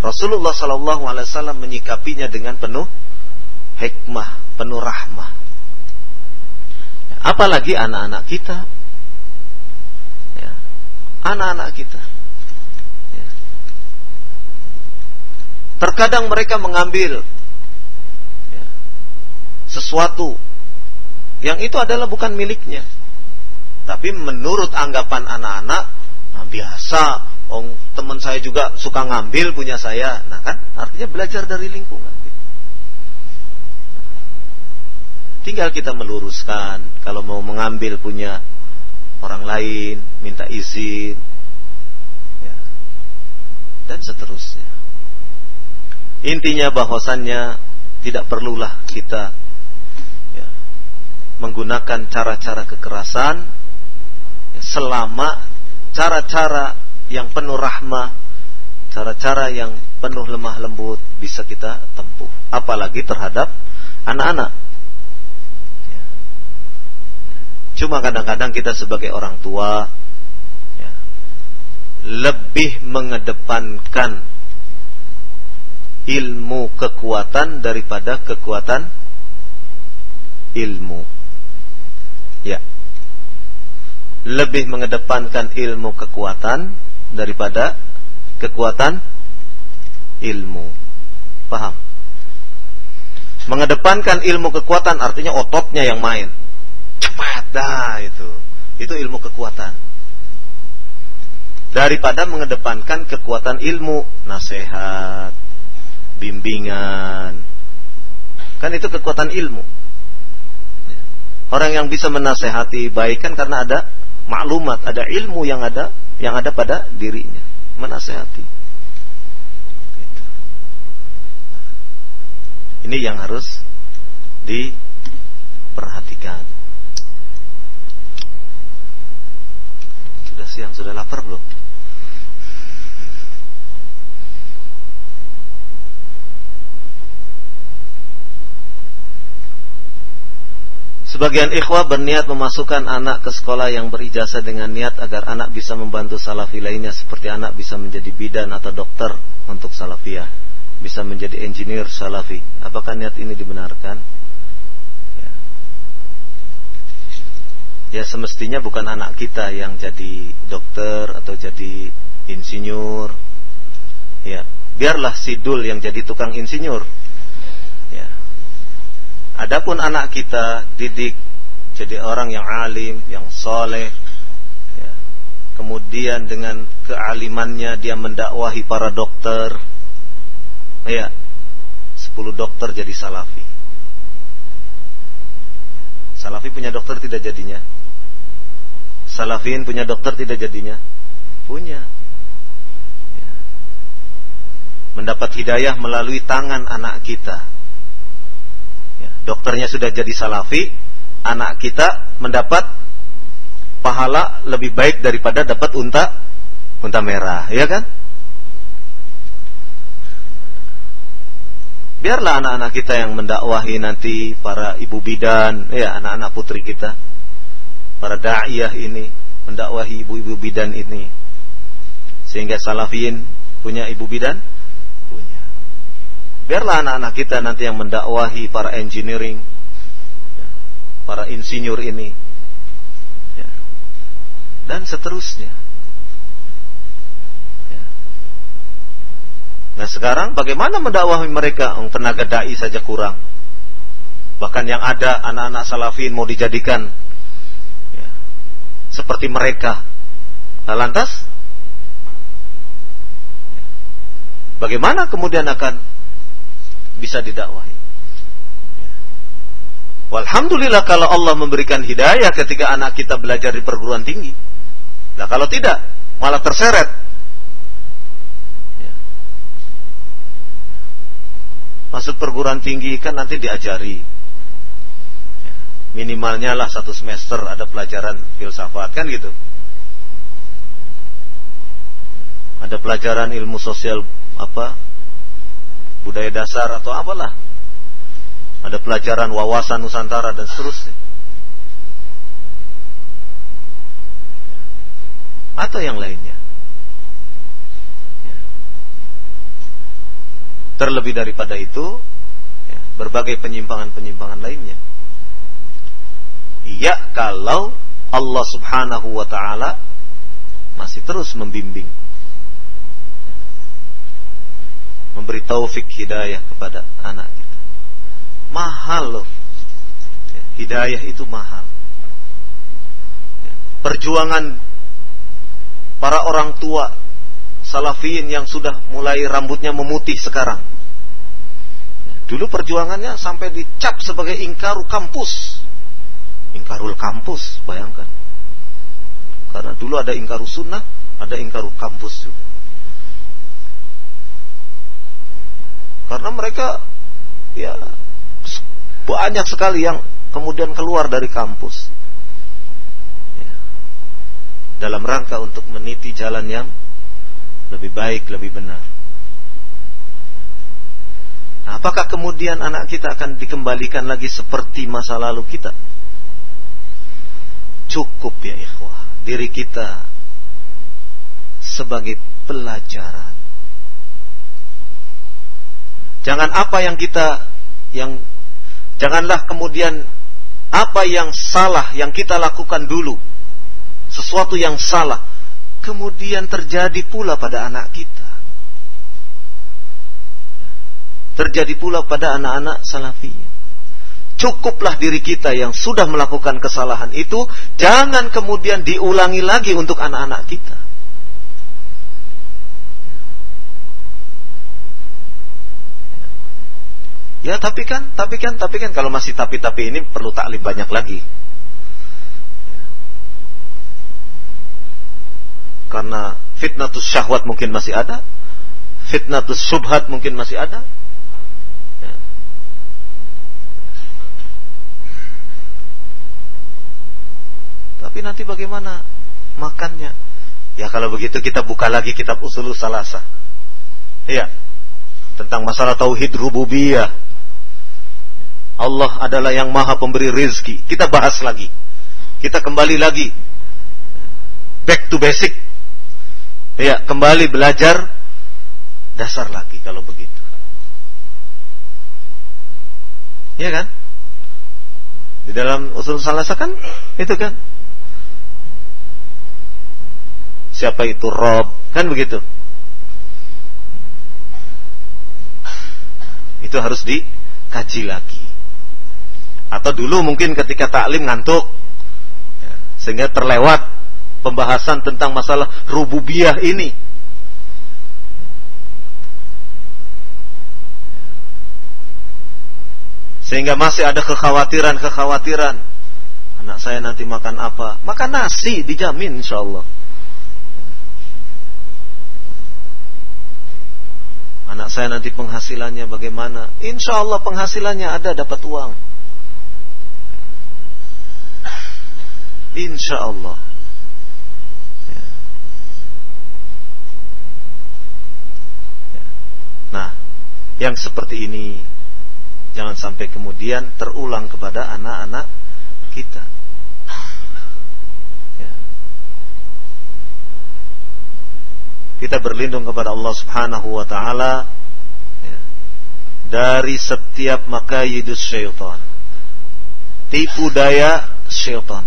Rasulullah Shallallahu Alaihi Wasallam menyikapinya dengan penuh hikmah, penuh rahmah. Apalagi anak-anak kita, ya, anak-anak kita. Ya. Terkadang mereka mengambil ya, sesuatu yang itu adalah bukan miliknya, tapi menurut anggapan anak-anak nah biasa Oh, teman saya juga suka ngambil punya saya. Nah kan, artinya belajar dari lingkungan. Tinggal kita meluruskan kalau mau mengambil punya orang lain, minta izin, ya. dan seterusnya. Intinya bahwasannya tidak perlulah kita ya, menggunakan cara-cara kekerasan ya, selama cara-cara yang penuh rahmah, cara-cara yang penuh lemah lembut bisa kita tempuh. Apalagi terhadap anak-anak. Cuma kadang-kadang kita sebagai orang tua ya, lebih mengedepankan ilmu kekuatan daripada kekuatan ilmu. Ya. Lebih mengedepankan ilmu kekuatan daripada kekuatan ilmu. Paham? Mengedepankan ilmu kekuatan artinya ototnya yang main cepat. Dah itu. Itu ilmu kekuatan. Daripada mengedepankan kekuatan ilmu nasihat bimbingan. Kan itu kekuatan ilmu. Orang yang bisa menasehati baik kan karena ada maklumat ada ilmu yang ada yang ada pada dirinya. Menasehati. Ini yang harus diperhatikan Sudah siang, sudah lapar belum? Sebagian ikhwah berniat memasukkan anak ke sekolah yang berijazah dengan niat agar anak bisa membantu salafi lainnya seperti anak bisa menjadi bidan atau dokter untuk salafiyah, bisa menjadi engineer salafi. Apakah niat ini dibenarkan? Ya semestinya bukan anak kita yang jadi dokter atau jadi insinyur. Ya biarlah sidul yang jadi tukang insinyur. Ya. Adapun anak kita didik jadi orang yang alim yang soleh ya. kemudian dengan kealimannya dia mendakwahi para dokter. Ya 10 dokter jadi salafi. Salafi punya dokter tidak jadinya Salafin punya dokter tidak jadinya? Punya. Ya. Mendapat hidayah melalui tangan anak kita. Ya. Dokternya sudah jadi salafi, anak kita mendapat pahala lebih baik daripada dapat unta unta merah, ya kan? Biarlah anak-anak kita yang mendakwahi nanti para ibu bidan, ya anak-anak putri kita para da'iyah ini mendakwahi ibu-ibu bidan ini. Sehingga salafiyin punya ibu bidan? Punya. Biarlah anak-anak kita nanti yang mendakwahi para engineering ya, para insinyur ini ya, dan seterusnya. Ya. nah sekarang bagaimana mendakwahi mereka? Tenaga dai saja kurang. Bahkan yang ada anak-anak salafin mau dijadikan seperti mereka. Nah, lantas bagaimana kemudian akan bisa didakwahi? Walhamdulillah kalau Allah memberikan hidayah ketika anak kita belajar di perguruan tinggi. Nah kalau tidak, malah terseret. Masuk perguruan tinggi kan nanti diajari minimalnya lah satu semester ada pelajaran filsafat kan gitu. Ada pelajaran ilmu sosial apa budaya dasar atau apalah. Ada pelajaran wawasan Nusantara dan seterusnya. Atau yang lainnya. Terlebih daripada itu ya, berbagai penyimpangan-penyimpangan lainnya iya kalau Allah subhanahu wa ta'ala masih terus membimbing memberi taufik hidayah kepada anak kita. Mahal loh. Ya, hidayah itu mahal. Ya, perjuangan para orang tua salafiyin yang sudah mulai rambutnya memutih sekarang. Ya, dulu perjuangannya sampai dicap sebagai ingkaru kampus. Ingkarul kampus, bayangkan. Karena dulu ada ingkaru sunnah, ada ingkaru kampus juga. Karena mereka ya banyak sekali yang kemudian keluar dari kampus. Ya. Dalam rangka untuk meniti jalan yang lebih baik, lebih benar. Apakah kemudian anak kita akan dikembalikan lagi seperti masa lalu kita? Cukup ya ikhwah, diri kita sebagai pelajaran Jangan apa yang kita yang janganlah kemudian apa yang salah yang kita lakukan dulu sesuatu yang salah kemudian terjadi pula pada anak kita. Terjadi pula pada anak-anak salafiyah. Cukuplah diri kita yang sudah melakukan kesalahan itu, jangan kemudian diulangi lagi untuk anak-anak kita. Ya tapi kan, tapi kan, tapi kan kalau masih tapi-tapi ini perlu taklim banyak lagi. Karena fitnatus syahwat mungkin masih ada, fitnatus subhat mungkin masih ada. Tapi nanti bagaimana makannya? Ya kalau begitu kita buka lagi kitab usul salasa. Iya. Tentang masalah tauhid rububiyah Allah adalah yang maha pemberi rizki. Kita bahas lagi. Kita kembali lagi. Back to basic. Ya, kembali belajar dasar lagi kalau begitu. Ya kan? Di dalam usul salasa kan itu kan. Siapa itu Rob? Kan begitu. Itu harus dikaji lagi. Atau dulu mungkin ketika taklim ngantuk ya, sehingga terlewat pembahasan tentang masalah rububiyah ini. Sehingga masih ada kekhawatiran-kekhawatiran. Anak saya nanti makan apa? Makan nasi, dijamin insya Allah. Anak saya nanti penghasilannya bagaimana? Insya Allah penghasilannya ada dapat uang. Insya Allah. Ya. Ya. Nah, yang seperti ini jangan sampai kemudian terulang kepada anak-anak kita. Ya. Kita berlindung kepada Allah Subhanahu wa taala ya, dari setiap makayidus syaitan. Tipu daya syaitan.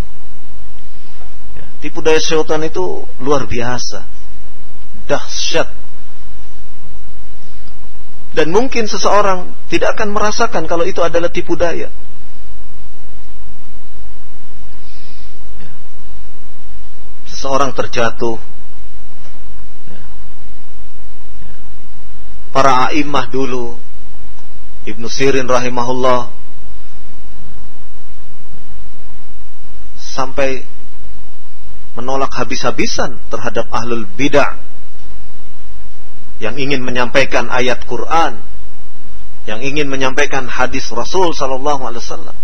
Tipu daya syaitan itu luar biasa. Dahsyat. Dan mungkin seseorang tidak akan merasakan kalau itu adalah tipu daya. Seseorang terjatuh. Para a'immah dulu. Ibnu Sirin rahimahullah. Sampai menolak habis-habisan terhadap ahlul bidah yang ingin menyampaikan ayat Quran, yang ingin menyampaikan hadis Rasul sallallahu alaihi wasallam.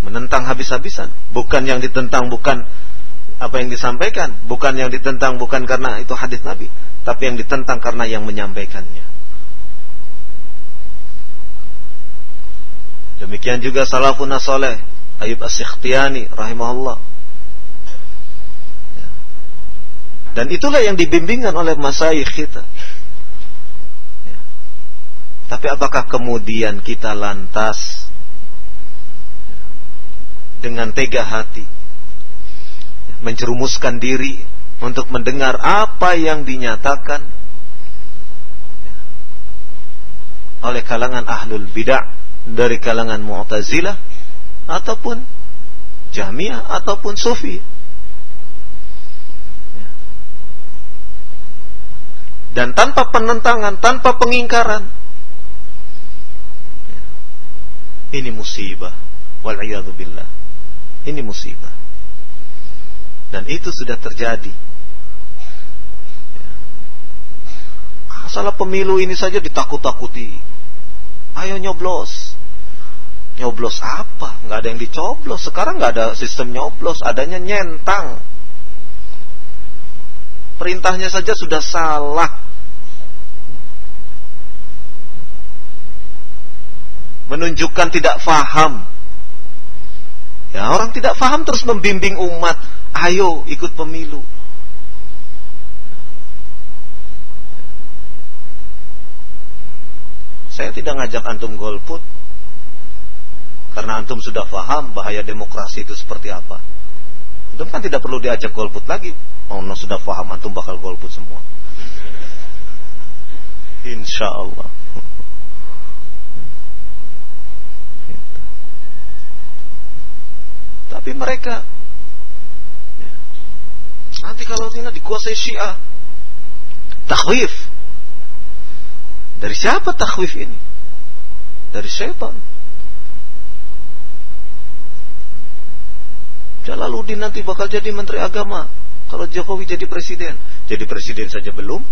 Menentang habis-habisan, bukan yang ditentang bukan Apa yang disampaikan bukan yang ditentang bukan karena itu hadis Nabi, tapi yang ditentang karena yang menyampaikannya. Demikian juga salafun soleh Ayub As-Sikhtiyani rahimahullah. Ya. Dan itulah yang dibimbingkan oleh masyayikh kita. Ya. Tapi apakah kemudian kita lantas dengan tega hati menjerumuskan diri untuk mendengar apa yang dinyatakan oleh kalangan ahlul bidah dari kalangan mu'tazilah ataupun Jahmiyah ataupun Sufi. Dan tanpa penentangan, tanpa pengingkaran. Ini musibah. Wal'iyadzubillah. Ini musibah. Dan itu sudah terjadi. Masalah pemilu ini saja ditakut-takuti. Ayo nyoblos. Nyoblos apa? Nggak ada yang dicoblos. Sekarang nggak ada sistem nyoblos, adanya nyentang. Perintahnya saja sudah salah. Menunjukkan tidak faham. Ya, orang tidak faham terus membimbing umat, ayo ikut pemilu. Saya tidak ngajak antum golput, karena antum sudah paham bahaya demokrasi itu seperti apa. Antum kan tidak perlu diajak golput lagi. Oh, no, sudah paham antum bakal golput semua. Insya Allah. Tapi mereka nanti kalau ini dikuasai Syiah, takhwif. Dari siapa takhwif ini? Dari setan. Jalaluddin nanti bakal jadi menteri agama kalau Jokowi jadi presiden. Jadi presiden saja belum.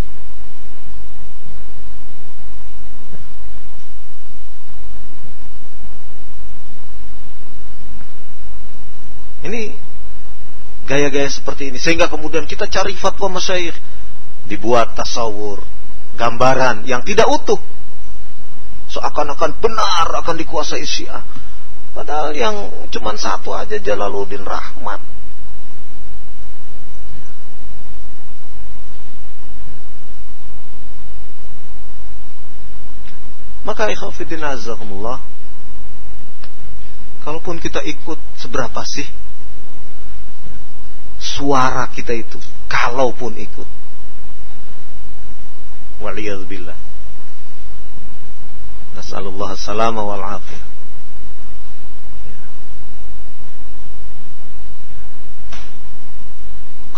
Ini gaya-gaya seperti ini. Sehingga kemudian kita cari fatwa masyayikh dibuat tasawur gambaran yang tidak utuh. Seakan-akan benar akan dikuasai Syiah. Padahal yang cuma satu aja Jalaluddin Rahmat. Maka ikhafidin azakumullah Kalaupun kita ikut seberapa sih Suara kita itu Kalaupun ikut Waliyahzubillah Nasallallahu salama wal afiyah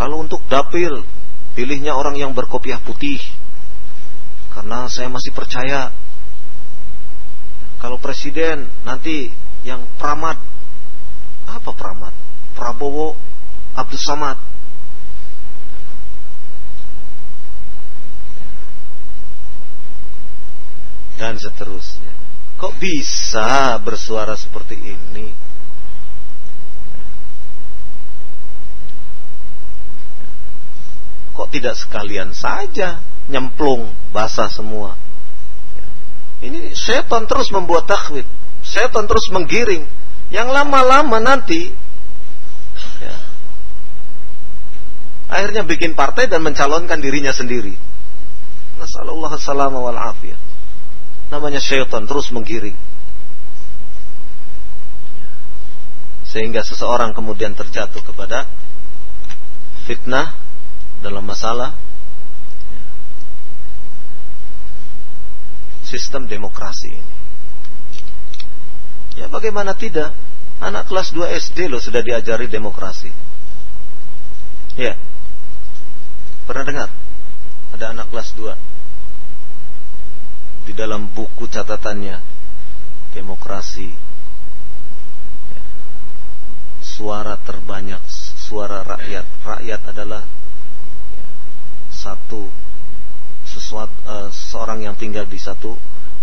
Kalau untuk dapil, pilihnya orang yang berkopiah putih. Karena saya masih percaya kalau presiden nanti yang pramat apa pramat? Prabowo Abdul Samad. Dan seterusnya. Kok bisa bersuara seperti ini? Kok tidak sekalian saja nyemplung basah semua? Ini setan terus membuat takwid. Setan terus menggiring. Yang lama-lama nanti ya, akhirnya bikin partai dan mencalonkan dirinya sendiri. Nasallallahu salam wal afiyah. Namanya setan terus menggiring. Sehingga seseorang kemudian terjatuh kepada fitnah dalam masalah sistem demokrasi ini. Ya bagaimana tidak? Anak kelas 2 SD loh sudah diajari demokrasi. Ya. Pernah dengar? Ada anak kelas 2 di dalam buku catatannya demokrasi ya. suara terbanyak suara rakyat rakyat adalah satu sesuatu uh, seorang yang tinggal di satu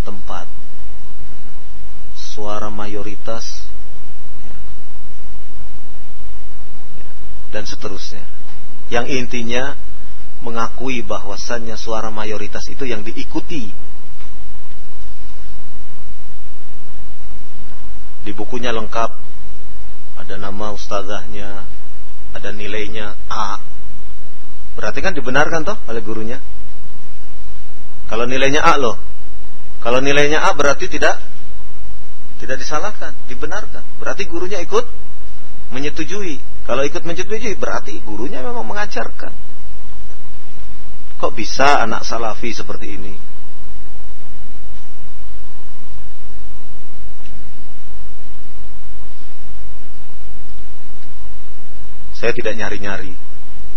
tempat suara mayoritas ya, ya, dan seterusnya. Yang intinya mengakui bahwasannya suara mayoritas itu yang diikuti. Di bukunya lengkap, ada nama ustazahnya, ada nilainya A. Berarti kan dibenarkan toh oleh gurunya. Kalau nilainya A loh. Kalau nilainya A berarti tidak tidak disalahkan, dibenarkan. Berarti gurunya ikut menyetujui. Kalau ikut menyetujui berarti gurunya memang mengajarkan. Kok bisa anak salafi seperti ini? Saya tidak nyari-nyari.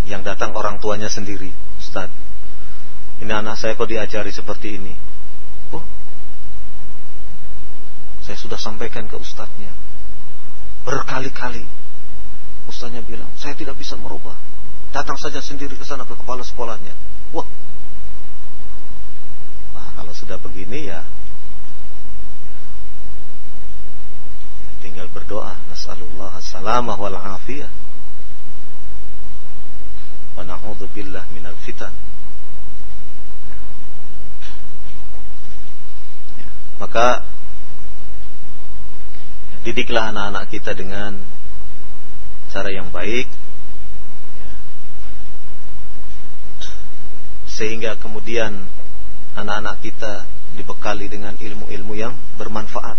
Yang datang orang tuanya sendiri, Ustaz. Ini anak saya kok diajari seperti ini. Oh, saya sudah sampaikan ke ustadznya. Berkali-kali. Ustaznya bilang, saya tidak bisa merubah. Datang saja sendiri ke sana ke kepala sekolahnya. Wah. Nah, kalau sudah begini ya. Tinggal berdoa. Nasallallahu salamah wal afiyah. Wa na'udzu billah minal fitan maka didiklah anak-anak kita dengan cara yang baik sehingga kemudian anak-anak kita dibekali dengan ilmu-ilmu yang bermanfaat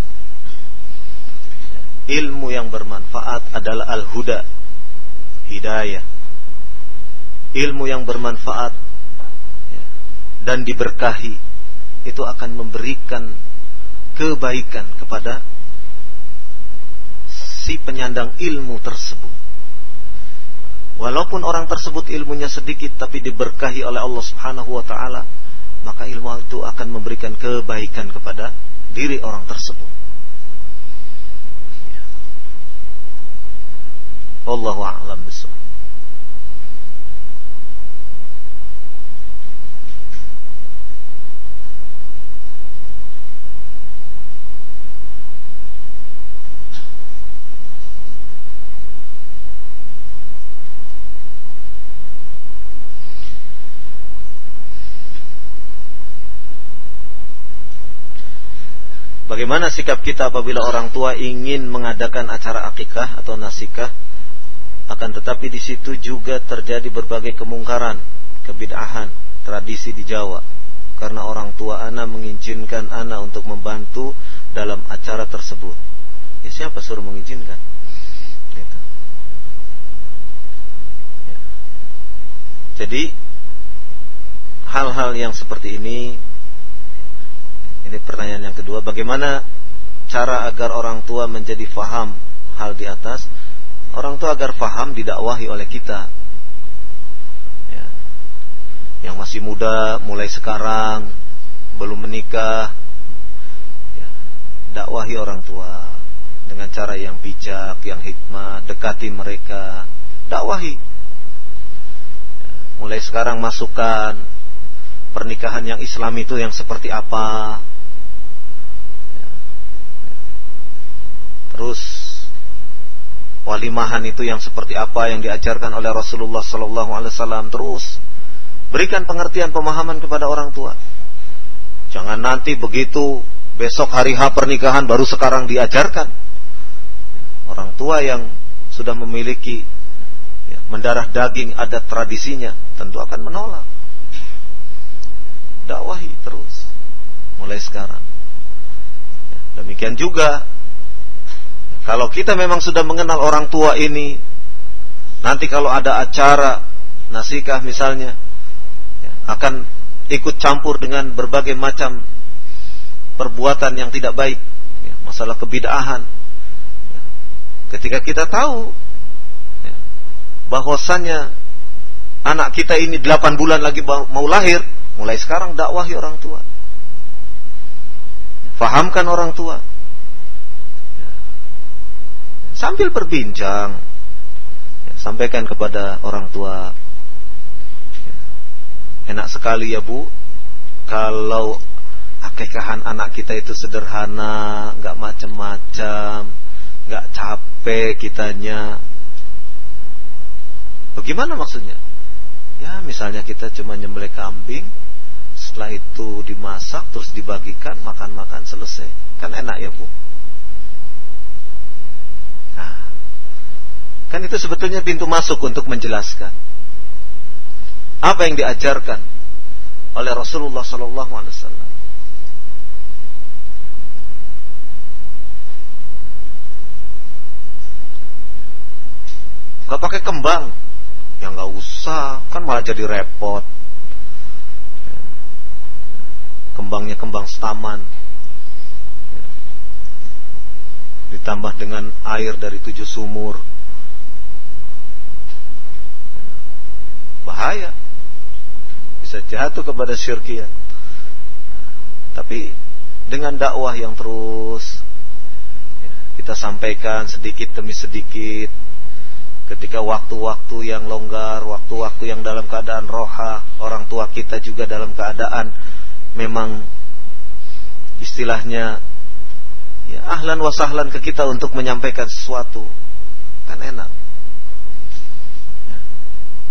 ilmu yang bermanfaat adalah al-huda hidayah ilmu yang bermanfaat dan diberkahi itu akan memberikan kebaikan kepada si penyandang ilmu tersebut. Walaupun orang tersebut ilmunya sedikit tapi diberkahi oleh Allah Subhanahu wa taala, maka ilmu itu akan memberikan kebaikan kepada diri orang tersebut. Wallahu a'lam bishawab. Bagaimana sikap kita apabila orang tua ingin mengadakan acara akikah atau nasikah akan tetapi di situ juga terjadi berbagai kemungkaran, kebid'ahan, tradisi di Jawa karena orang tua ana mengizinkan ana untuk membantu dalam acara tersebut. Ya, siapa suruh mengizinkan? Gitu. Ya. Jadi hal-hal yang seperti ini ini pertanyaan yang kedua, bagaimana cara agar orang tua menjadi faham hal di atas? Orang tua agar faham didakwahi oleh kita. Ya. Yang masih muda, mulai sekarang, belum menikah, ya. dakwahi orang tua dengan cara yang bijak, yang hikmah, dekati mereka, dakwahi. Mulai sekarang masukkan pernikahan yang Islam itu yang seperti apa, Terus walimahan itu yang seperti apa yang diajarkan oleh Rasulullah sallallahu alaihi wasallam terus berikan pengertian pemahaman kepada orang tua. Jangan nanti begitu besok hari H pernikahan baru sekarang diajarkan. Orang tua yang sudah memiliki ya, mendarah daging ada tradisinya tentu akan menolak. Dakwahi terus mulai sekarang. Ya, demikian juga kalau kita memang sudah mengenal orang tua ini, nanti kalau ada acara nasikah misalnya, ya, akan ikut campur dengan berbagai macam perbuatan yang tidak baik, ya, masalah kebidahan. Ya, ketika kita tahu ya, bahwasannya anak kita ini 8 bulan lagi mau lahir, mulai sekarang dakwahi orang tua. Fahamkan orang tua sambil berbincang ya, sampaikan kepada orang tua ya, enak sekali ya bu kalau akekahan anak kita itu sederhana nggak macem-macem nggak capek kitanya Bagaimana maksudnya? Ya misalnya kita cuma nyembelih kambing, setelah itu dimasak terus dibagikan makan-makan selesai. Kan enak ya bu. Nah, kan itu sebetulnya pintu masuk untuk menjelaskan. Apa yang diajarkan oleh Rasulullah Sallallahu Alaihi Wasallam. Gak pakai kembang, yang gak usah, kan malah jadi repot. Kembangnya kembang staman, ditambah dengan air dari tujuh sumur, bahaya, bisa jatuh kepada syirkiah. Tapi dengan dakwah yang terus kita sampaikan sedikit demi sedikit ketika waktu-waktu yang longgar, waktu-waktu yang dalam keadaan roha, orang tua kita juga dalam keadaan memang istilahnya ya ahlan wasahlan ke kita untuk menyampaikan sesuatu kan enak ya.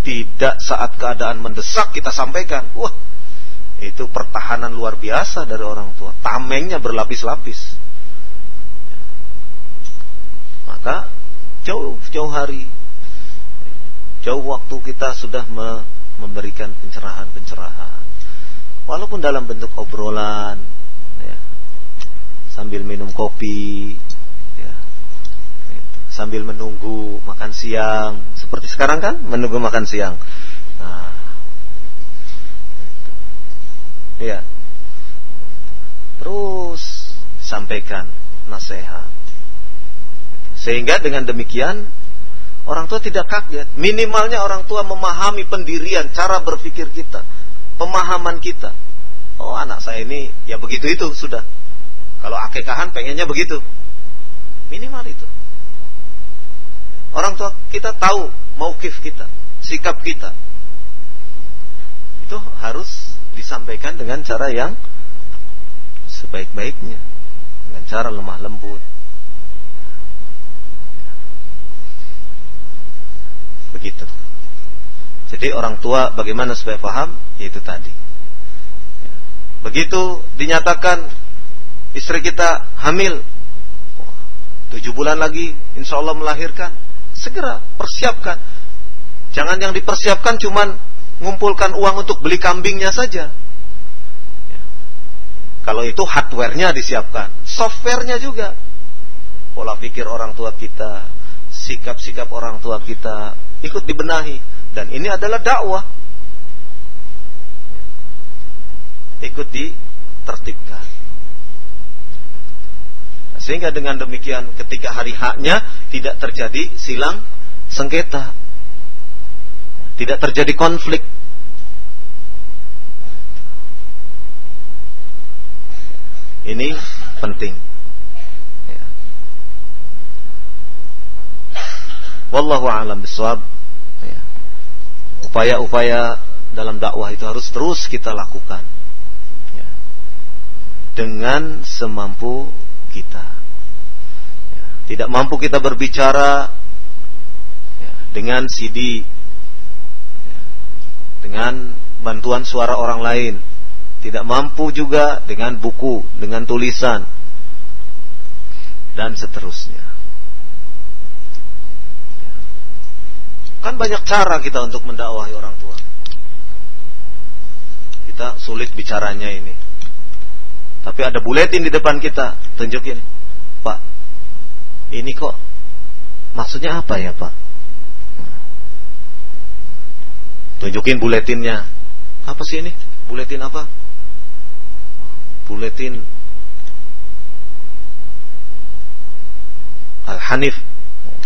Tidak saat keadaan mendesak kita sampaikan. Wah itu pertahanan luar biasa dari orang tua. Tamengnya berlapis-lapis. Maka jauh jauh hari jauh waktu kita sudah me memberikan pencerahan-pencerahan. Walaupun dalam bentuk obrolan ya, sambil minum kopi ya, sambil menunggu makan siang seperti sekarang kan menunggu makan siang nah, ya terus sampaikan nasihat sehingga dengan demikian Orang tua tidak kaget. Minimalnya orang tua memahami pendirian, cara berpikir kita, pemahaman kita. Oh anak saya ini ya begitu itu sudah. Kalau akekahan pengennya begitu. Minimal itu. Orang tua kita tahu maukif kita, sikap kita. Itu harus disampaikan dengan cara yang sebaik-baiknya. Dengan cara lemah lembut Begitu. Jadi orang tua bagaimana supaya paham? Itu tadi. Begitu dinyatakan istri kita hamil, tujuh bulan lagi, insya Allah melahirkan, segera persiapkan. Jangan yang dipersiapkan cuman ngumpulkan uang untuk beli kambingnya saja. Kalau itu hardware-nya disiapkan, software-nya juga. Pola pikir orang tua kita, sikap-sikap orang tua kita, ikut dibenahi dan ini adalah dakwah ikut ditertibkan sehingga dengan demikian ketika hari haknya tidak terjadi silang sengketa tidak terjadi konflik ini penting ya. wallahu alam bisawab upaya-upaya dalam dakwah itu harus terus kita lakukan ya. dengan semampu kita ya. Tidak mampu kita berbicara ya, dengan CD ya. dengan bantuan suara orang lain tidak mampu juga dengan buku dengan tulisan dan seterusnya Kan banyak cara kita untuk mendakwahi orang tua. Kita sulit bicaranya ini. Tapi ada buletin di depan kita, tunjukin. Pak, ini kok maksudnya apa ya Pak? Tunjukin buletinnya. Apa sih ini? Buletin apa? Buletin Al-Hanif.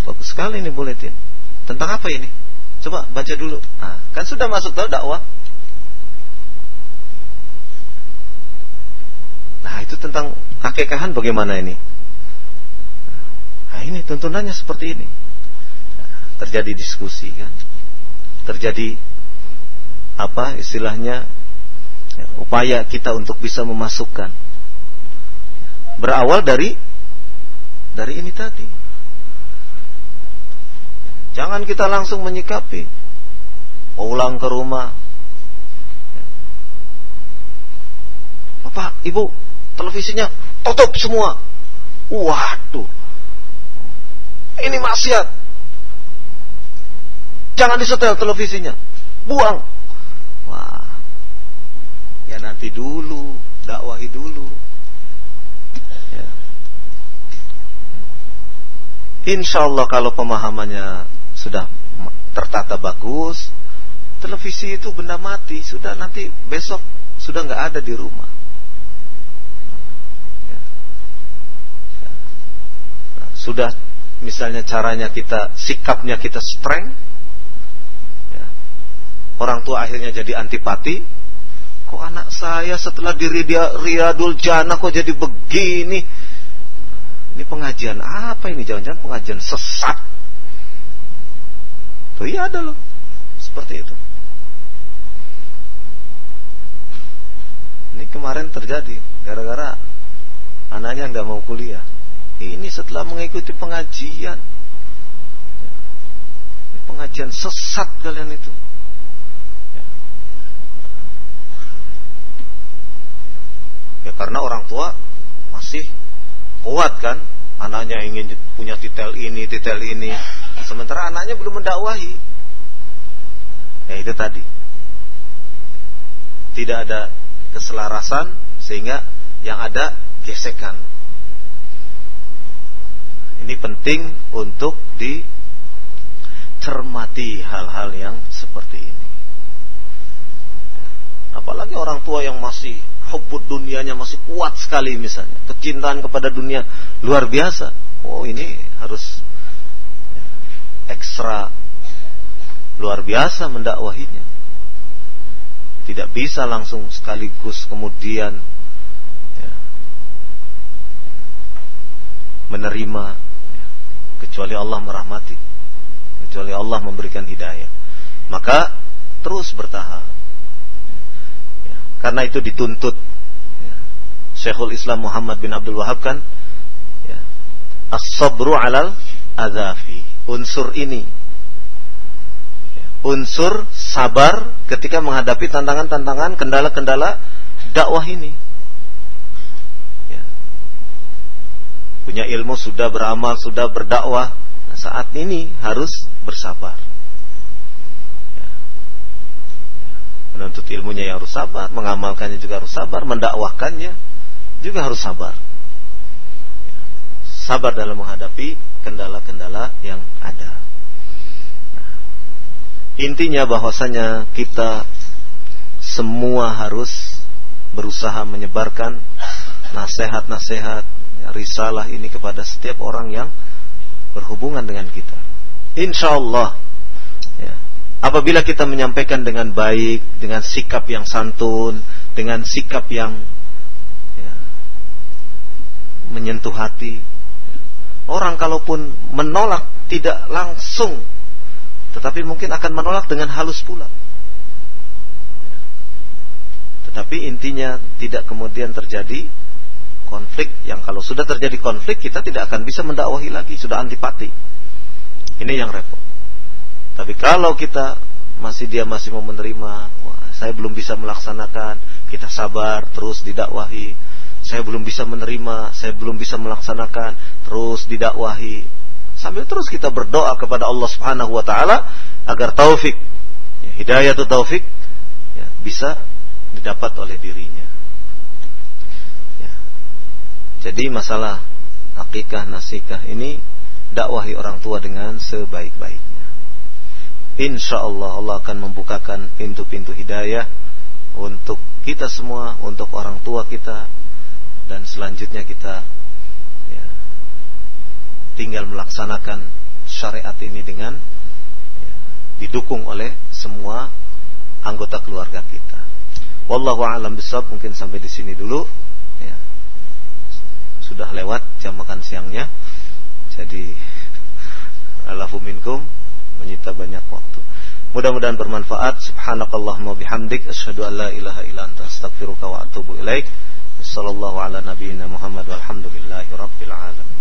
bagus sekali ini buletin. Tentang apa ini? Coba baca dulu. Nah, kan sudah masuk tahu dakwah. Nah, itu tentang akekahan bagaimana ini? Nah, ini tuntunannya seperti ini. Nah, terjadi diskusi kan. Terjadi apa istilahnya ya, upaya kita untuk bisa memasukkan berawal dari dari ini tadi Jangan kita langsung menyikapi. pulang ke rumah. Bapak, Ibu, televisinya tutup semua. Waduh. Ini maksiat. Jangan disetel televisinya. Buang. Wah. Ya nanti dulu, dakwahi dulu. Ya. Insya Allah kalau pemahamannya sudah tertata bagus, televisi itu benda mati, sudah nanti besok sudah nggak ada di rumah. Ya. Ya. Nah, sudah misalnya caranya kita sikapnya kita strength, ya. orang tua akhirnya jadi antipati. Kok anak saya setelah diri dia riadul jana kok jadi begini? Ini pengajian apa ini? Jangan-jangan pengajian sesat. Tuh iya ada loh. Seperti itu. Ini kemarin terjadi gara-gara anaknya nggak mau kuliah. Ini setelah mengikuti pengajian. Pengajian sesat kalian itu. Ya karena orang tua masih kuat kan? Anaknya ingin punya titel ini titel ini. Sementara anaknya belum mendakwahi. Ya itu tadi. Tidak ada keselarasan sehingga yang ada gesekan ini penting untuk dicermati hal-hal yang seperti ini apalagi orang tua yang masih hubbud dunianya masih kuat sekali misalnya. Kecintaan kepada dunia luar biasa. Oh ini harus ya, ekstra luar biasa mendakwahinya. Tidak bisa langsung sekaligus kemudian ya, menerima kecuali Allah merahmati, kecuali Allah memberikan hidayah. Maka terus bertahap karena itu dituntut. Ya. Syekhul Islam Muhammad bin Abdul Wahab kan ya, as-sabru alal azafi unsur ini. Ya, unsur sabar ketika menghadapi tantangan-tantangan kendala-kendala dakwah ini ya. Punya ilmu sudah beramal sudah berdakwah nah, saat ini harus bersabar menuntut ilmunya yang harus sabar, mengamalkannya juga harus sabar, mendakwahkannya juga harus sabar. Sabar dalam menghadapi kendala-kendala yang ada. Intinya bahwasanya kita semua harus berusaha menyebarkan nasihat-nasihat risalah ini kepada setiap orang yang berhubungan dengan kita. Insya Allah ya, Apabila kita menyampaikan dengan baik, dengan sikap yang santun, dengan sikap yang ya, menyentuh hati, orang kalaupun menolak tidak langsung, tetapi mungkin akan menolak dengan halus pula. Tetapi intinya tidak kemudian terjadi konflik yang kalau sudah terjadi konflik kita tidak akan bisa mendakwahi lagi, sudah antipati. Ini yang repot. Tapi kalau kita masih dia masih mau menerima, wah, saya belum bisa melaksanakan, kita sabar terus didakwahi. Saya belum bisa menerima, saya belum bisa melaksanakan, terus didakwahi. Sambil terus kita berdoa kepada Allah Subhanahu wa taala agar taufik, ya, hidayah atau taufik ya, bisa didapat oleh dirinya. Jadi masalah akikah nasikah ini dakwahi orang tua dengan sebaik-baiknya. Insya Allah Allah akan membukakan pintu-pintu hidayah untuk kita semua, untuk orang tua kita, dan selanjutnya kita ya, tinggal melaksanakan syariat ini dengan ya, didukung oleh semua anggota keluarga kita. Wallahu a'lam bishawab mungkin sampai di sini dulu. Ya. Sudah lewat jam makan siangnya. Jadi alafu minkum menyita banyak waktu. Mudah-mudahan bermanfaat. Subhanakallahumma bihamdik asyhadu an la ilaha illa anta astaghfiruka wa atubu ilaik. Wassallallahu ala nabiyyina Muhammad walhamdulillahi rabbil alamin.